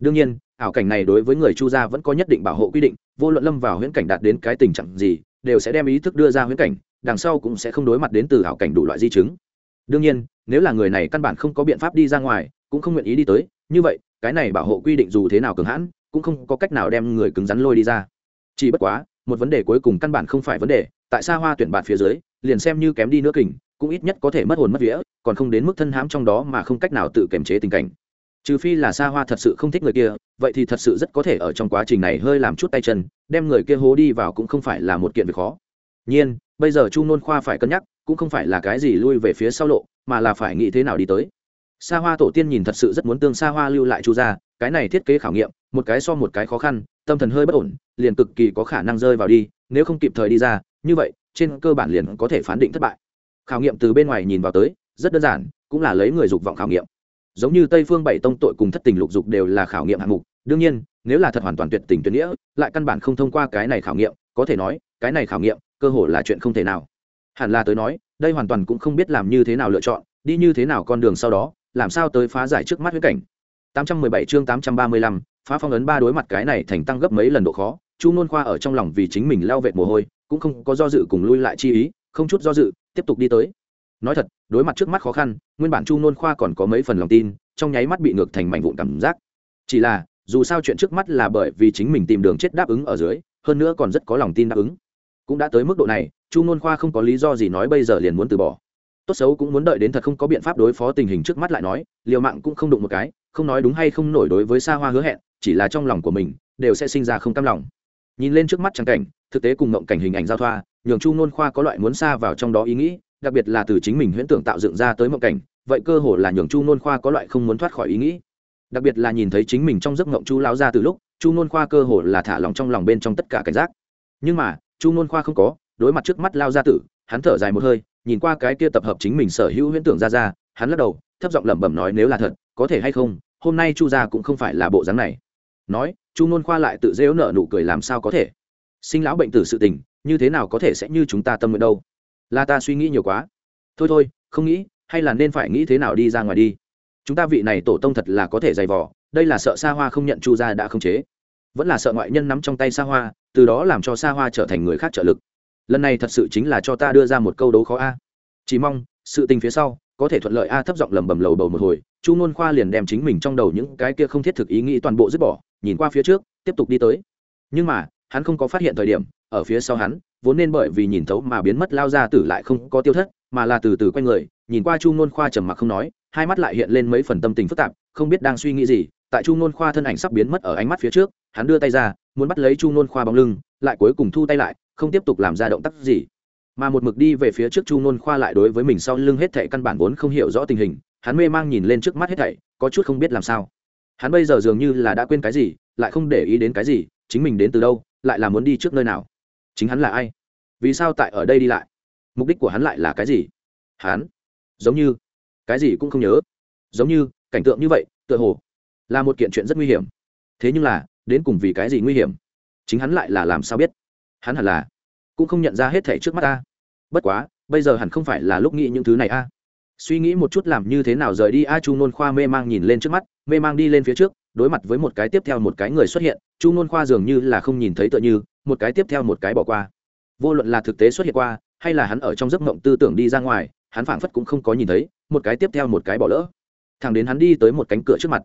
đương nhiên, ảo cảnh này đối với người chu gia vẫn có nhất định bảo hộ quy định, vô luận lâm vào huyễn cảnh đạt đến cái tình trạng gì, đều sẽ đem ý thức đưa ra huyễn cảnh, đằng sau cũng sẽ không đối mặt đến từ ảo cảnh đủ loại di chứng. Đương nhiên, nếu là người này căn bản không có biện pháp đi ra ngoài, cũng không nguyện ý đi tới, như vậy, cái này bảo hộ quy định dù thế nào cường hãn, cũng không có cách nào đem người cứng rắn lôi đi ra. Chỉ bất quá, một vấn đề cuối cùng căn bản không phải vấn đề, tại sao hoa tuyển bạn phía dưới, liền xem như kém đi nữa kình, cũng ít nhất có thể mất hồn mất vía, còn không đến mức thân hãm trong đó mà không cách nào tự kiềm chế tình cảnh trừ phi là xa hoa thật sự không thích người kia, vậy thì thật sự rất có thể ở trong quá trình này hơi làm chút tay chân, đem người kia hố đi vào cũng không phải là một kiện việc khó. Nhiên, bây giờ chu nôn khoa phải cân nhắc, cũng không phải là cái gì lui về phía sau lộ, mà là phải nghĩ thế nào đi tới. Xa hoa tổ tiên nhìn thật sự rất muốn tương xa hoa lưu lại chu ra cái này thiết kế khảo nghiệm, một cái so một cái khó khăn, tâm thần hơi bất ổn, liền cực kỳ có khả năng rơi vào đi, nếu không kịp thời đi ra, như vậy, trên cơ bản liền có thể phán định thất bại. Khảo nghiệm từ bên ngoài nhìn vào tới, rất đơn giản, cũng là lấy người dục vọng khảo nghiệm giống như tây phương bảy tông tội cùng thất tình lục dục đều là khảo nghiệm hạng mục. Đương nhiên nếu là thật hoàn toàn tuyệt tình tuyệt nghĩa lại căn bản không thông qua cái này khảo nghiệm có thể nói cái này khảo nghiệm cơ hội là chuyện không thể nào. Hẳn là tới nói đây hoàn toàn cũng không biết làm như thế nào lựa chọn đi như thế nào con đường sau đó làm sao tới phá giải trước mắt huyết cảnh. 817 chương 835, phá phong ấn ba đối mặt cái này thành tăng gấp mấy lần độ khó chu nôn khoa ở trong lòng vì chính mình lao vệt mồ hôi cũng không có do dự cùng lui lại chi ý không chút do dự tiếp tục đi tới nói thật, đối mặt trước mắt khó khăn, nguyên bản chu nôn khoa còn có mấy phần lòng tin, trong nháy mắt bị ngược thành mảnh vụn cảm giác. Chỉ là, dù sao chuyện trước mắt là bởi vì chính mình tìm đường chết đáp ứng ở dưới, hơn nữa còn rất có lòng tin đáp ứng. Cũng đã tới mức độ này, chu nôn khoa không có lý do gì nói bây giờ liền muốn từ bỏ. Tốt xấu cũng muốn đợi đến thật không có biện pháp đối phó tình hình trước mắt lại nói, liều mạng cũng không đụng một cái, không nói đúng hay không nổi đối với xa hoa hứa hẹn, chỉ là trong lòng của mình, đều sẽ sinh ra không cam lòng. Nhìn lên trước mắt trắng cảnh, thực tế cùng mộng cảnh hình ảnh giao thoa, nhường chu nôn khoa có loại muốn xa vào trong đó ý nghĩ đặc biệt là từ chính mình huyễn tưởng tạo dựng ra tới mộng cảnh, vậy cơ hồ là nhường chu nôn khoa có loại không muốn thoát khỏi ý nghĩ. Đặc biệt là nhìn thấy chính mình trong giấc mộng chu lao ra từ lúc, chu nôn khoa cơ hồ là thả lòng trong lòng bên trong tất cả cảnh giác. Nhưng mà, chu nôn khoa không có, đối mặt trước mắt lao ra tử, hắn thở dài một hơi, nhìn qua cái kia tập hợp chính mình sở hữu huyễn tưởng ra ra, hắn lắc đầu, thấp giọng lẩm bẩm nói nếu là thật, có thể hay không, hôm nay chu gia cũng không phải là bộ dáng này. Nói, chu nôn khoa lại tự dễu nợ nụ cười làm sao có thể? Sinh lão bệnh tử sự tình, như thế nào có thể sẽ như chúng ta tâm nguyện đâu? Là ta suy nghĩ nhiều quá. Thôi thôi, không nghĩ, hay là nên phải nghĩ thế nào đi ra ngoài đi. Chúng ta vị này tổ tông thật là có thể dày vỏ đây là sợ xa hoa không nhận chu gia đã không chế. Vẫn là sợ ngoại nhân nắm trong tay xa hoa, từ đó làm cho xa hoa trở thành người khác trợ lực. Lần này thật sự chính là cho ta đưa ra một câu đấu khó a. Chỉ mong, sự tình phía sau, có thể thuận lợi a thấp giọng lầm bầm lầu bầu một hồi, chu nôn khoa liền đem chính mình trong đầu những cái kia không thiết thực ý nghĩ toàn bộ dứt bỏ, nhìn qua phía trước, tiếp tục đi tới. Nhưng mà, hắn không có phát hiện thời điểm, ở phía sau hắn vốn nên bởi vì nhìn thấu mà biến mất lao ra tử lại không có tiêu thất, mà là từ từ quay người, nhìn qua chu nôn khoa trầm mặc không nói, hai mắt lại hiện lên mấy phần tâm tình phức tạp, không biết đang suy nghĩ gì, tại chu nôn khoa thân ảnh sắp biến mất ở ánh mắt phía trước, hắn đưa tay ra, muốn bắt lấy chu nôn khoa bóng lưng, lại cuối cùng thu tay lại, không tiếp tục làm ra động tác gì. Mà một mực đi về phía trước chu nôn khoa lại đối với mình sau lưng hết thảy căn bản vốn không hiểu rõ tình hình, hắn mê mang nhìn lên trước mắt hết thảy, có chút không biết làm sao. Hắn bây giờ dường như là đã quên cái gì, lại không để ý đến cái gì, chính mình đến từ đâu, lại là muốn đi trước nơi nào chính hắn là ai? Vì sao tại ở đây đi lại? Mục đích của hắn lại là cái gì? Hắn? Giống như? Cái gì cũng không nhớ. Giống như, cảnh tượng như vậy, tựa hồ là một kiện chuyện rất nguy hiểm. Thế nhưng là, đến cùng vì cái gì nguy hiểm? Chính hắn lại là làm sao biết? Hắn hẳn là cũng không nhận ra hết thảy trước mắt ta. Bất quá, bây giờ hẳn không phải là lúc nghĩ những thứ này a. Suy nghĩ một chút làm như thế nào rời đi a chu nôn khoa mê mang nhìn lên trước mắt, mê mang đi lên phía trước đối mặt với một cái tiếp theo một cái người xuất hiện, chu nôn khoa dường như là không nhìn thấy tựa như, một cái tiếp theo một cái bỏ qua. Vô luận là thực tế xuất hiện qua, hay là hắn ở trong giấc mộng tư tưởng đi ra ngoài, hắn phảng phất cũng không có nhìn thấy, một cái tiếp theo một cái bỏ lỡ. Thằng đến hắn đi tới một cánh cửa trước mặt.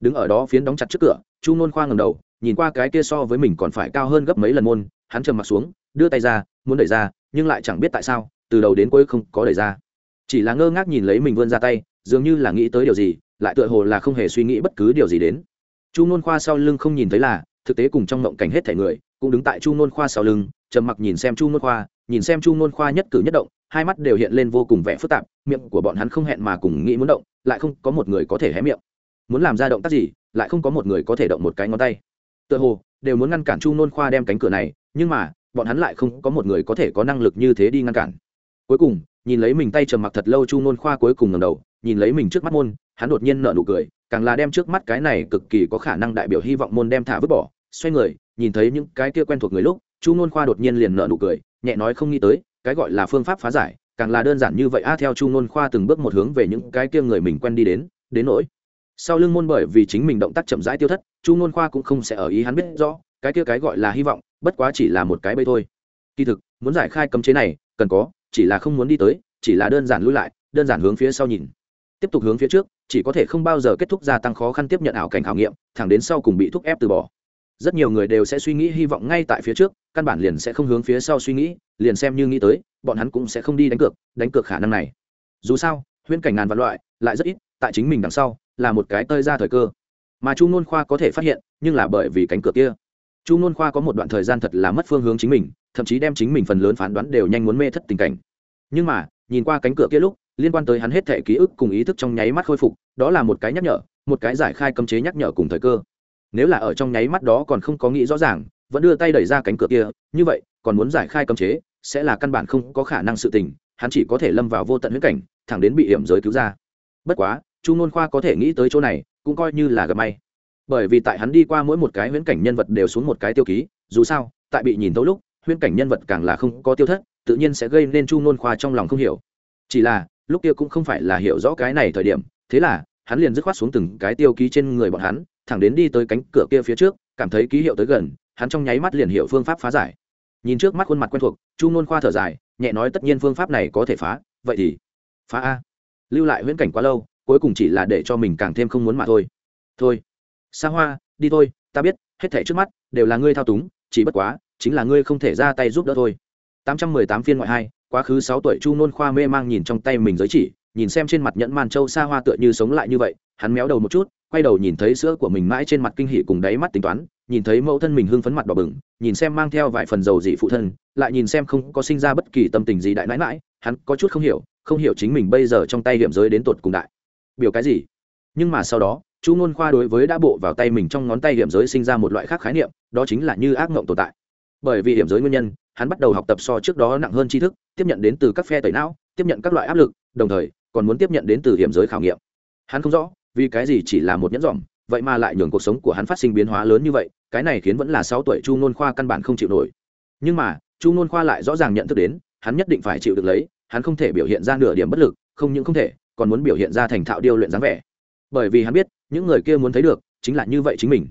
Đứng ở đó phiến đóng chặt trước cửa, chu nôn khoa ngầm đầu, nhìn qua cái kia so với mình còn phải cao hơn gấp mấy lần môn, hắn trầm mặt xuống, đưa tay ra, muốn đẩy ra, nhưng lại chẳng biết tại sao, từ đầu đến cuối không có đẩy ra. Chỉ là ngơ ngác nhìn lấy mình vươn ra tay, dường như là nghĩ tới điều gì, lại tựa hồ là không hề suy nghĩ bất cứ điều gì đến chu nôn khoa sau lưng không nhìn thấy là, thực tế cùng trong ngộng cảnh hết thể người, cũng đứng tại chu nôn khoa sau lưng, trầm mặc nhìn xem chu nôn khoa, nhìn xem chu nôn khoa nhất cử nhất động, hai mắt đều hiện lên vô cùng vẻ phức tạp, miệng của bọn hắn không hẹn mà cùng nghĩ muốn động, lại không có một người có thể hé miệng. Muốn làm ra động tác gì, lại không có một người có thể động một cái ngón tay. Tựa hồ, đều muốn ngăn cản chu nôn khoa đem cánh cửa này, nhưng mà, bọn hắn lại không có một người có thể có năng lực như thế đi ngăn cản. Cuối cùng, nhìn lấy mình tay trầm mặc thật lâu chu nôn khoa cuối cùng ngầm đầu nhìn lấy mình trước mắt môn, hắn đột nhiên nở nụ cười, càng là đem trước mắt cái này cực kỳ có khả năng đại biểu hy vọng môn đem thả vứt bỏ, xoay người, nhìn thấy những cái kia quen thuộc người lúc, chu nôn khoa đột nhiên liền nở nụ cười, nhẹ nói không nghĩ tới, cái gọi là phương pháp phá giải, càng là đơn giản như vậy. A, theo chu nôn khoa từng bước một hướng về những cái kia người mình quen đi đến đến nỗi, sau lưng môn bởi vì chính mình động tác chậm rãi tiêu thất, chu nôn khoa cũng không sẽ ở ý hắn biết rõ, cái kia cái gọi là hy vọng, bất quá chỉ là một cái bây thôi. Kỳ thực, muốn giải khai cấm chế này, cần có, chỉ là không muốn đi tới, chỉ là đơn giản lui lại, đơn giản hướng phía sau nhìn tiếp tục hướng phía trước, chỉ có thể không bao giờ kết thúc gia tăng khó khăn tiếp nhận ảo cảnh khảo nghiệm, thẳng đến sau cùng bị thúc ép từ bỏ. Rất nhiều người đều sẽ suy nghĩ hy vọng ngay tại phía trước, căn bản liền sẽ không hướng phía sau suy nghĩ, liền xem như nghĩ tới, bọn hắn cũng sẽ không đi đánh cược đánh cược khả năng này. Dù sao, huyễn cảnh ngàn vạn loại, lại rất ít, tại chính mình đằng sau, là một cái tơi ra thời cơ. Mà chu nôn khoa có thể phát hiện, nhưng là bởi vì cánh cửa kia. Chu nôn khoa có một đoạn thời gian thật là mất phương hướng chính mình, thậm chí đem chính mình phần lớn phán đoán đều nhanh muốn mê thất tình cảnh. Nhưng mà, nhìn qua cánh cửa kia lúc liên quan tới hắn hết thể ký ức cùng ý thức trong nháy mắt khôi phục, đó là một cái nhắc nhở, một cái giải khai cấm chế nhắc nhở cùng thời cơ. Nếu là ở trong nháy mắt đó còn không có nghĩ rõ ràng, vẫn đưa tay đẩy ra cánh cửa kia, như vậy, còn muốn giải khai cấm chế, sẽ là căn bản không có khả năng sự tình, hắn chỉ có thể lâm vào vô tận huyễn cảnh, thẳng đến bị hiểm giới cứu ra. Bất quá, chu nôn khoa có thể nghĩ tới chỗ này, cũng coi như là gặp may. Bởi vì tại hắn đi qua mỗi một cái huyễn cảnh nhân vật đều xuống một cái tiêu ký, dù sao, tại bị nhìn tấu lúc, huyễn cảnh nhân vật càng là không có tiêu thất, tự nhiên sẽ gây nên chu nôn khoa trong lòng không hiểu. Chỉ là lúc kia cũng không phải là hiểu rõ cái này thời điểm, thế là, hắn liền dứt khoát xuống từng cái tiêu ký trên người bọn hắn, thẳng đến đi tới cánh cửa kia phía trước, cảm thấy ký hiệu tới gần, hắn trong nháy mắt liền hiểu phương pháp phá giải. Nhìn trước mắt khuôn mặt quen thuộc, chu ngôn khoa thở dài, nhẹ nói tất nhiên phương pháp này có thể phá, vậy thì phá a. Lưu lại huyễn cảnh quá lâu, cuối cùng chỉ là để cho mình càng thêm không muốn mà thôi. Thôi xa hoa, đi thôi, ta biết, hết thảy trước mắt đều là ngươi thao túng, chỉ bất quá, chính là ngươi không thể ra tay giúp đỡ thôi. 818 phiên ngoại hai quá khứ 6 tuổi chu nôn khoa mê mang nhìn trong tay mình giới chỉ, nhìn xem trên mặt nhẫn màn châu xa hoa tựa như sống lại như vậy, hắn méo đầu một chút, quay đầu nhìn thấy sữa của mình mãi trên mặt kinh hỉ cùng đáy mắt tính toán, nhìn thấy mẫu thân mình hưng phấn mặt đỏ bừng, nhìn xem mang theo vài phần dầu dị phụ thân, lại nhìn xem không có sinh ra bất kỳ tâm tình gì đại nãi mãi hắn có chút không hiểu không hiểu chính mình bây giờ trong tay hiểm giới đến tột cùng đại. Biểu cái gì? Nhưng mà sau đó, chu ngôn khoa đối với đã bộ vào tay mình trong ngón tay hiểm giới sinh ra một loại khác khái niệm, đó chính là như ác mộng tồn tại. Bởi vì hiểm giới nguyên nhân, hắn bắt đầu học tập so trước đó nặng hơn tri thức tiếp nhận đến từ các phe tẩy não, tiếp nhận các loại áp lực, đồng thời, còn muốn tiếp nhận đến từ hiểm giới khảo nghiệm. Hắn không rõ, vì cái gì chỉ là một nhẫn dòm vậy mà lại nhường cuộc sống của hắn phát sinh biến hóa lớn như vậy, cái này khiến vẫn là sáu tuổi chu nôn khoa căn bản không chịu nổi. Nhưng mà, chu nôn khoa lại rõ ràng nhận thức đến, hắn nhất định phải chịu được lấy, hắn không thể biểu hiện ra nửa điểm bất lực, không những không thể, còn muốn biểu hiện ra thành thạo điêu luyện dáng vẻ. Bởi vì hắn biết, những người kia muốn thấy được, chính là như vậy chính mình.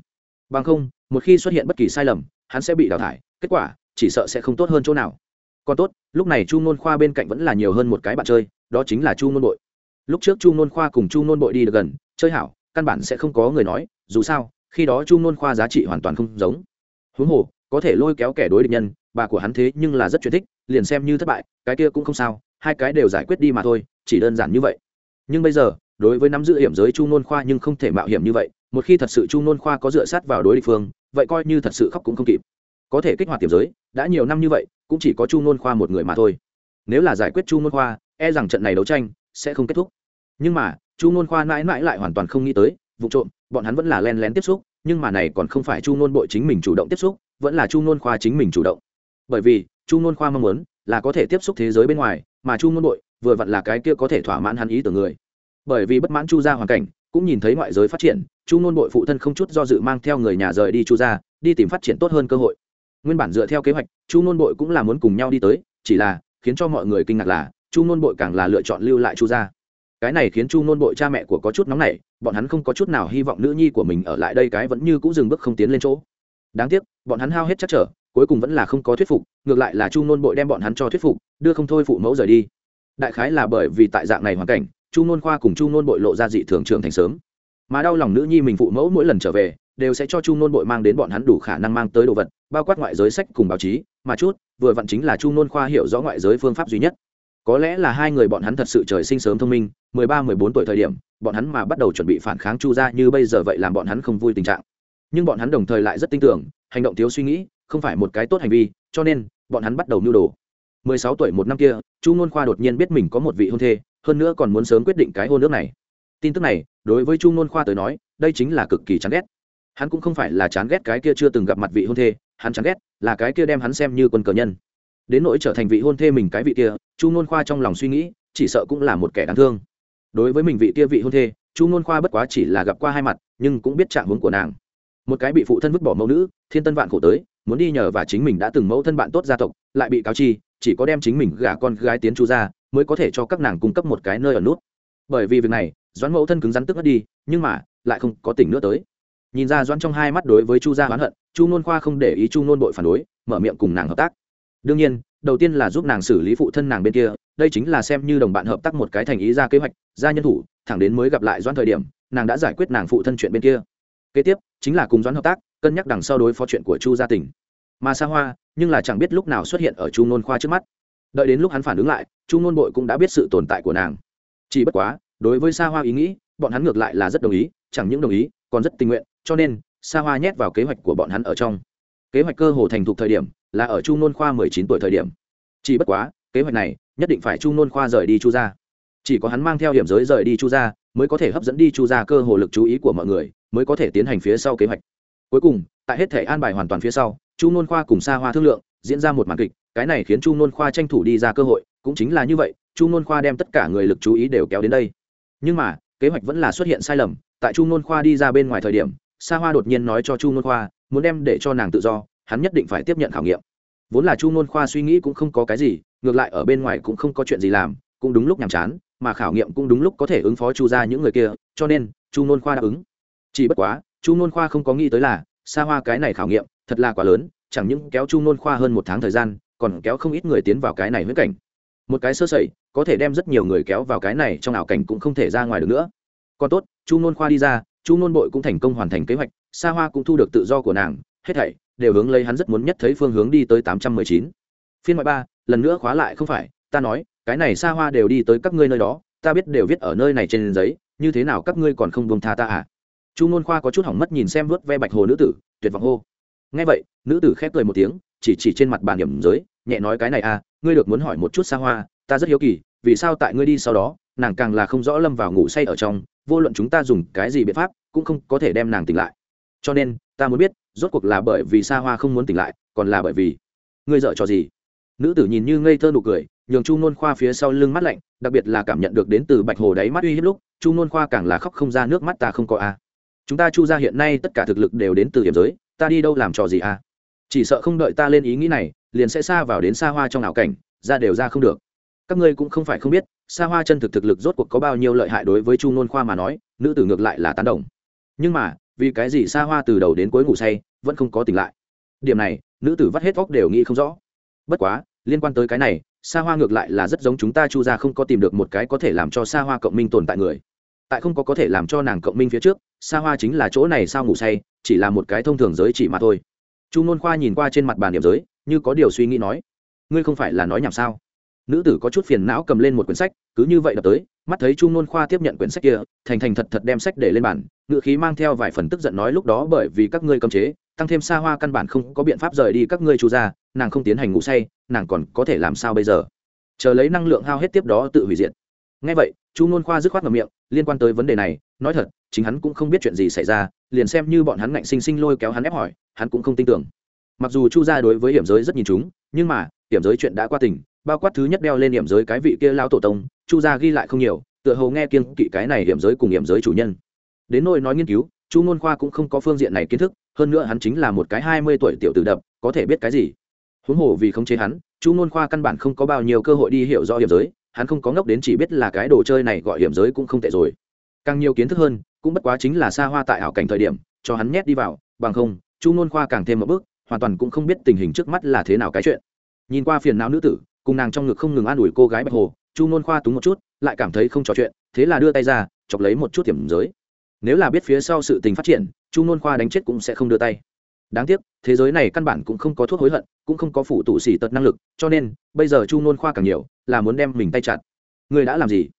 Bằng không, một khi xuất hiện bất kỳ sai lầm, hắn sẽ bị đào thải, kết quả, chỉ sợ sẽ không tốt hơn chỗ nào còn tốt, lúc này chu nôn khoa bên cạnh vẫn là nhiều hơn một cái bạn chơi, đó chính là chu nôn bội. Lúc trước chu nôn khoa cùng chu nôn bội đi được gần, chơi hảo, căn bản sẽ không có người nói, dù sao, khi đó chu nôn khoa giá trị hoàn toàn không giống. Huống hồ, có thể lôi kéo kẻ đối địch nhân, bà của hắn thế nhưng là rất chuyện thích, liền xem như thất bại, cái kia cũng không sao, hai cái đều giải quyết đi mà thôi, chỉ đơn giản như vậy. Nhưng bây giờ, đối với nắm giữ hiểm giới chu nôn khoa nhưng không thể mạo hiểm như vậy, một khi thật sự chu nôn khoa có dựa sát vào đối địch phương, vậy coi như thật sự khóc cũng không kịp. Có thể kích hoạt tiềm giới, đã nhiều năm như vậy cũng chỉ có chu nôn khoa một người mà thôi. Nếu là giải quyết chu nôn khoa e rằng trận này đấu tranh sẽ không kết thúc. Nhưng mà, chu nôn khoa mãi mãi lại hoàn toàn không nghĩ tới, vụ trộm, bọn hắn vẫn là len lén tiếp xúc, nhưng mà này còn không phải chu nôn bội chính mình chủ động tiếp xúc, vẫn là chu nôn khoa chính mình chủ động. Bởi vì, chu nôn khoa mong muốn là có thể tiếp xúc thế giới bên ngoài, mà chu nôn bội vừa vặn là cái kia có thể thỏa mãn hắn ý tưởng người. Bởi vì bất mãn chu ra hoàn cảnh, cũng nhìn thấy ngoại giới phát triển, chu nôn bội phụ thân không chút do dự mang theo người nhà rời đi chu ra đi tìm phát triển tốt hơn cơ hội nguyên bản dựa theo kế hoạch, chu nôn bội cũng là muốn cùng nhau đi tới, chỉ là, khiến cho mọi người kinh ngạc là, chu nôn bội càng là lựa chọn lưu lại chu gia. Cái này khiến chu nôn bội cha mẹ của có chút nóng nảy, bọn hắn không có chút nào hy vọng nữ nhi của mình ở lại đây cái vẫn như cũng dừng bước không tiến lên chỗ. Đáng tiếc, bọn hắn hao hết chắc trở, cuối cùng vẫn là không có thuyết phục, ngược lại là chu nôn bội đem bọn hắn cho thuyết phục, đưa không thôi phụ mẫu rời đi. Đại khái là bởi vì tại dạng này hoàn cảnh, chu nôn khoa cùng chu nôn bội lộ ra dị thường trưởng thành sớm. Mà đau lòng nữ nhi mình phụ mẫu mỗi lần trở về đều sẽ cho chu nôn bội mang đến bọn hắn đủ khả năng mang tới đồ vật, bao quát ngoại giới sách cùng báo chí, mà chút, vừa vặn chính là chu nôn khoa hiểu rõ ngoại giới phương pháp duy nhất. Có lẽ là hai người bọn hắn thật sự trời sinh sớm thông minh, mười ba, mười bốn tuổi thời điểm, bọn hắn mà bắt đầu chuẩn bị phản kháng chu ra như bây giờ vậy làm bọn hắn không vui tình trạng. Nhưng bọn hắn đồng thời lại rất tin tưởng, hành động thiếu suy nghĩ, không phải một cái tốt hành vi, cho nên, bọn hắn bắt đầu mưu đồ. mười sáu tuổi một năm kia, chu nôn khoa đột nhiên biết mình có một vị hôn thê, hơn nữa còn muốn sớm quyết định cái hôn nước này. Tin tức này, đối với chu nôn khoa tới nói, đây chính là cực kỳ chán ghét hắn cũng không phải là chán ghét cái kia chưa từng gặp mặt vị hôn thê, hắn chán ghét là cái kia đem hắn xem như quân cờ nhân. Đến nỗi trở thành vị hôn thê mình cái vị kia, chu ngôn khoa trong lòng suy nghĩ, chỉ sợ cũng là một kẻ đáng thương. Đối với mình vị kia vị hôn thê, chu ngôn khoa bất quá chỉ là gặp qua hai mặt, nhưng cũng biết trạng hướng của nàng. Một cái bị phụ thân vứt bỏ mẫu nữ, thiên tân vạn khổ tới, muốn đi nhờ và chính mình đã từng mẫu thân bạn tốt gia tộc, lại bị cáo chi, chỉ có đem chính mình gả con gái tiến chu ra, mới có thể cho các nàng cung cấp một cái nơi ở nút. Bởi vì việc này, doãn mẫu thân cứng rắn tức mất đi, nhưng mà, lại không có tỉnh nữa tới nhìn ra doãn trong hai mắt đối với chu gia oán hận, chu nôn khoa không để ý chu nôn bội phản đối, mở miệng cùng nàng hợp tác. Đương nhiên, đầu tiên là giúp nàng xử lý phụ thân nàng bên kia, đây chính là xem như đồng bạn hợp tác một cái thành ý ra kế hoạch, ra nhân thủ, thẳng đến mới gặp lại doãn thời điểm, nàng đã giải quyết nàng phụ thân chuyện bên kia. Kế tiếp, chính là cùng doãn hợp tác, cân nhắc đằng sau đối phó chuyện của chu gia tỉnh mà xa hoa, nhưng là chẳng biết lúc nào xuất hiện ở chu nôn khoa trước mắt. Đợi đến lúc hắn phản ứng lại, chu nôn bội cũng đã biết sự tồn tại của nàng. Chỉ bất quá, đối với xa hoa ý nghĩ, bọn hắn ngược lại là rất đồng ý, chẳng những đồng ý, còn rất tình nguyện cho nên xa hoa nhét vào kế hoạch của bọn hắn ở trong. Kế hoạch cơ hồ thành thục thời điểm, là ở chu nôn khoa mười chín tuổi thời điểm. Chỉ bất quá, kế hoạch này, nhất định phải chu nôn khoa rời đi chu ra chỉ có hắn mang theo điểm giới rời đi chu ra mới có thể hấp dẫn đi chu ra cơ hồ lực chú ý của mọi người, mới có thể tiến hành phía sau kế hoạch. Cuối cùng, tại hết thể an bài hoàn toàn phía sau, chu nôn khoa cùng xa hoa thương lượng, diễn ra một màn kịch, cái này khiến chu nôn khoa tranh thủ đi ra cơ hội, cũng chính là như vậy, chu nôn khoa đem tất cả người lực chú ý đều kéo đến đây. Nhưng mà, kế hoạch vẫn là xuất hiện sai lầm, tại chu nôn khoa đi ra bên ngoài thời điểm sa hoa đột nhiên nói cho chu nôn khoa, muốn đem để cho nàng tự do, hắn nhất định phải tiếp nhận khảo nghiệm. Vốn là chu nôn khoa suy nghĩ cũng không có cái gì, ngược lại ở bên ngoài cũng không có chuyện gì làm, cũng đúng lúc nhàm chán, mà khảo nghiệm cũng đúng lúc có thể ứng phó chu gia những người kia, cho nên, chu nôn khoa đáp ứng. Chỉ bất quá, chu nôn khoa không có nghĩ tới là, Sa hoa cái này khảo nghiệm, thật là quá lớn, chẳng những kéo chu nôn khoa hơn một tháng thời gian, còn kéo không ít người tiến vào cái này huyễn cảnh. Một cái sơ sẩy, có thể đem rất nhiều người kéo vào cái này trong ảo cảnh cũng không thể ra ngoài được nữa. Còn tốt, chu nôn khoa đi ra chu nôn bội cũng thành công hoàn thành kế hoạch xa hoa cũng thu được tự do của nàng, hết thảy đều hướng lấy hắn rất muốn nhất thấy phương hướng đi tới tám trăm mười chín. Phiên ngoại ba, lần nữa khóa lại không phải, ta nói, cái này xa hoa đều đi tới các ngươi nơi đó, ta biết đều viết ở nơi này trên giấy, như thế nào các ngươi còn không buông tha ta à? Chu nôn khoa có chút hỏng mất nhìn xem vớt ve bạch hồ nữ tử, tuyệt vọng hô. Nghe vậy, nữ tử khép cười một tiếng, chỉ chỉ trên mặt bàn điểm giới, nhẹ nói cái này à ngươi được muốn hỏi một chút xa hoa, ta rất hiếu kỳ, vì sao tại ngươi đi sau đó, nàng càng là không rõ lâm vào ngủ say ở trong vô luận chúng ta dùng cái gì biện pháp, cũng không có thể đem nàng tỉnh lại. Cho nên, ta muốn biết, rốt cuộc là bởi vì xa hoa không muốn tỉnh lại, còn là bởi vì ngươi dợ cho gì? Nữ tử nhìn như ngây thơ nụ cười, nhường chu nôn khoa phía sau lưng mắt lạnh, đặc biệt là cảm nhận được đến từ bạch hồ đáy mắt uy hiếp lúc, chu nôn khoa càng là khóc không ra nước mắt ta không có a. Chúng ta chu ra hiện nay tất cả thực lực đều đến từ hiểm giới, ta đi đâu làm trò gì a? Chỉ sợ không đợi ta lên ý nghĩ này, liền sẽ xa vào đến xa hoa trong ảo cảnh, ra đều ra không được. Các ngươi cũng không phải không biết xa hoa chân thực thực lực rốt cuộc có bao nhiêu lợi hại đối với chu nôn khoa mà nói, nữ tử ngược lại là tán đồng. Nhưng mà, vì cái gì xa hoa từ đầu đến cuối ngủ say, vẫn không có tỉnh lại? Điểm này, nữ tử vắt hết óc đều nghĩ không rõ. Bất quá, liên quan tới cái này xa hoa ngược lại là rất giống chúng ta chu ra không có tìm được một cái có thể làm cho xa hoa cộng minh tồn tại người. Tại không có có thể làm cho nàng cộng minh phía trước xa hoa chính là chỗ này sao ngủ say, chỉ là một cái thông thường giới chỉ mà thôi. Chu nôn khoa nhìn qua trên mặt bàn điểm giới, như có điều suy nghĩ nói. Ngươi không phải là nói nhảm sao? Nữ tử có chút phiền não cầm lên một quyển sách, cứ như vậy đập tới, mắt thấy chu nôn khoa tiếp nhận quyển sách kia, thành thành thật thật đem sách để lên bàn ngự khí mang theo vài phần tức giận nói lúc đó bởi vì các ngươi cầm chế, tăng thêm xa hoa căn bản không có biện pháp rời đi các ngươi chu ra nàng không tiến hành ngủ say, nàng còn có thể làm sao bây giờ? Chờ lấy năng lượng hao hết tiếp đó tự hủy diệt. Ngay vậy, chu nôn khoa dứt khoát ngầm miệng, liên quan tới vấn đề này, nói thật, chính hắn cũng không biết chuyện gì xảy ra, liền xem như bọn hắn ngạnh sinh sinh lôi kéo hắn ép hỏi, hắn cũng không tin tưởng. Mặc dù chu gia đối với hiểm giới rất nhìn chúng, nhưng mà, hiểm giới chuyện đã qua tình bao quát thứ nhất đeo lên hiểm giới cái vị kia lao tổ tông, chu gia ghi lại không nhiều, tựa hồ nghe kiên kỵ cái này hiểm giới cùng hiểm giới chủ nhân. Đến nôi nói nghiên cứu, chu nôn khoa cũng không có phương diện này kiến thức, hơn nữa hắn chính là một cái hai mươi tuổi tiểu tử đập, có thể biết cái gì. Huống hồ vì khống chế hắn, chu nôn khoa căn bản không có bao nhiêu cơ hội đi hiểu rõ hiểm giới, hắn không có ngốc đến chỉ biết là cái đồ chơi này gọi hiểm giới cũng không tệ rồi. Càng nhiều kiến thức hơn, cũng bất quá chính là xa hoa tại hảo cảnh thời điểm, cho hắn nhét đi vào, bằng không, chu nôn khoa càng thêm một bước, hoàn toàn cũng không biết tình hình trước mắt là thế nào cái chuyện. Nhìn qua phiền não nữ tử cùng nàng trong ngực không ngừng an ủi cô gái bạch hồ, chu nôn khoa túng một chút, lại cảm thấy không trò chuyện, thế là đưa tay ra, chọc lấy một chút tiềm giới. Nếu là biết phía sau sự tình phát triển, chu nôn khoa đánh chết cũng sẽ không đưa tay. Đáng tiếc, thế giới này căn bản cũng không có thuốc hối hận, cũng không có phụ tụ xỉ tật năng lực, cho nên, bây giờ chu nôn khoa càng nhiều, là muốn đem mình tay chặt. Người đã làm gì?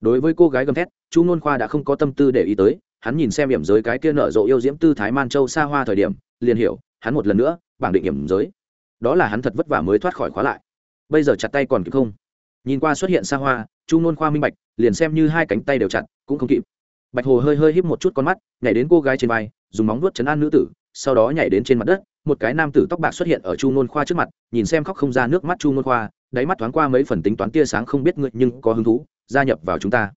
Đối với cô gái gầm thét, chu nôn khoa đã không có tâm tư để ý tới, hắn nhìn xem hiểm giới cái kia nở rộ yêu diễm tư thái man châu xa hoa thời điểm, liền hiểu, hắn một lần nữa, bảng định hiểm giới. Đó là hắn thật vất vả mới thoát khỏi khóa lại bây giờ chặt tay còn kịp không? Nhìn qua xuất hiện xa hoa, chu nôn khoa minh bạch, liền xem như hai cánh tay đều chặt, cũng không kịp. Bạch hồ hơi hơi híp một chút con mắt, nhảy đến cô gái trên vai, dùng móng vuốt chấn an nữ tử, sau đó nhảy đến trên mặt đất, một cái nam tử tóc bạc xuất hiện ở chu nôn khoa trước mặt, nhìn xem khóc không ra nước mắt chu nôn khoa, đáy mắt thoáng qua mấy phần tính toán tia sáng không biết ngươi nhưng có hứng thú, gia nhập vào chúng ta.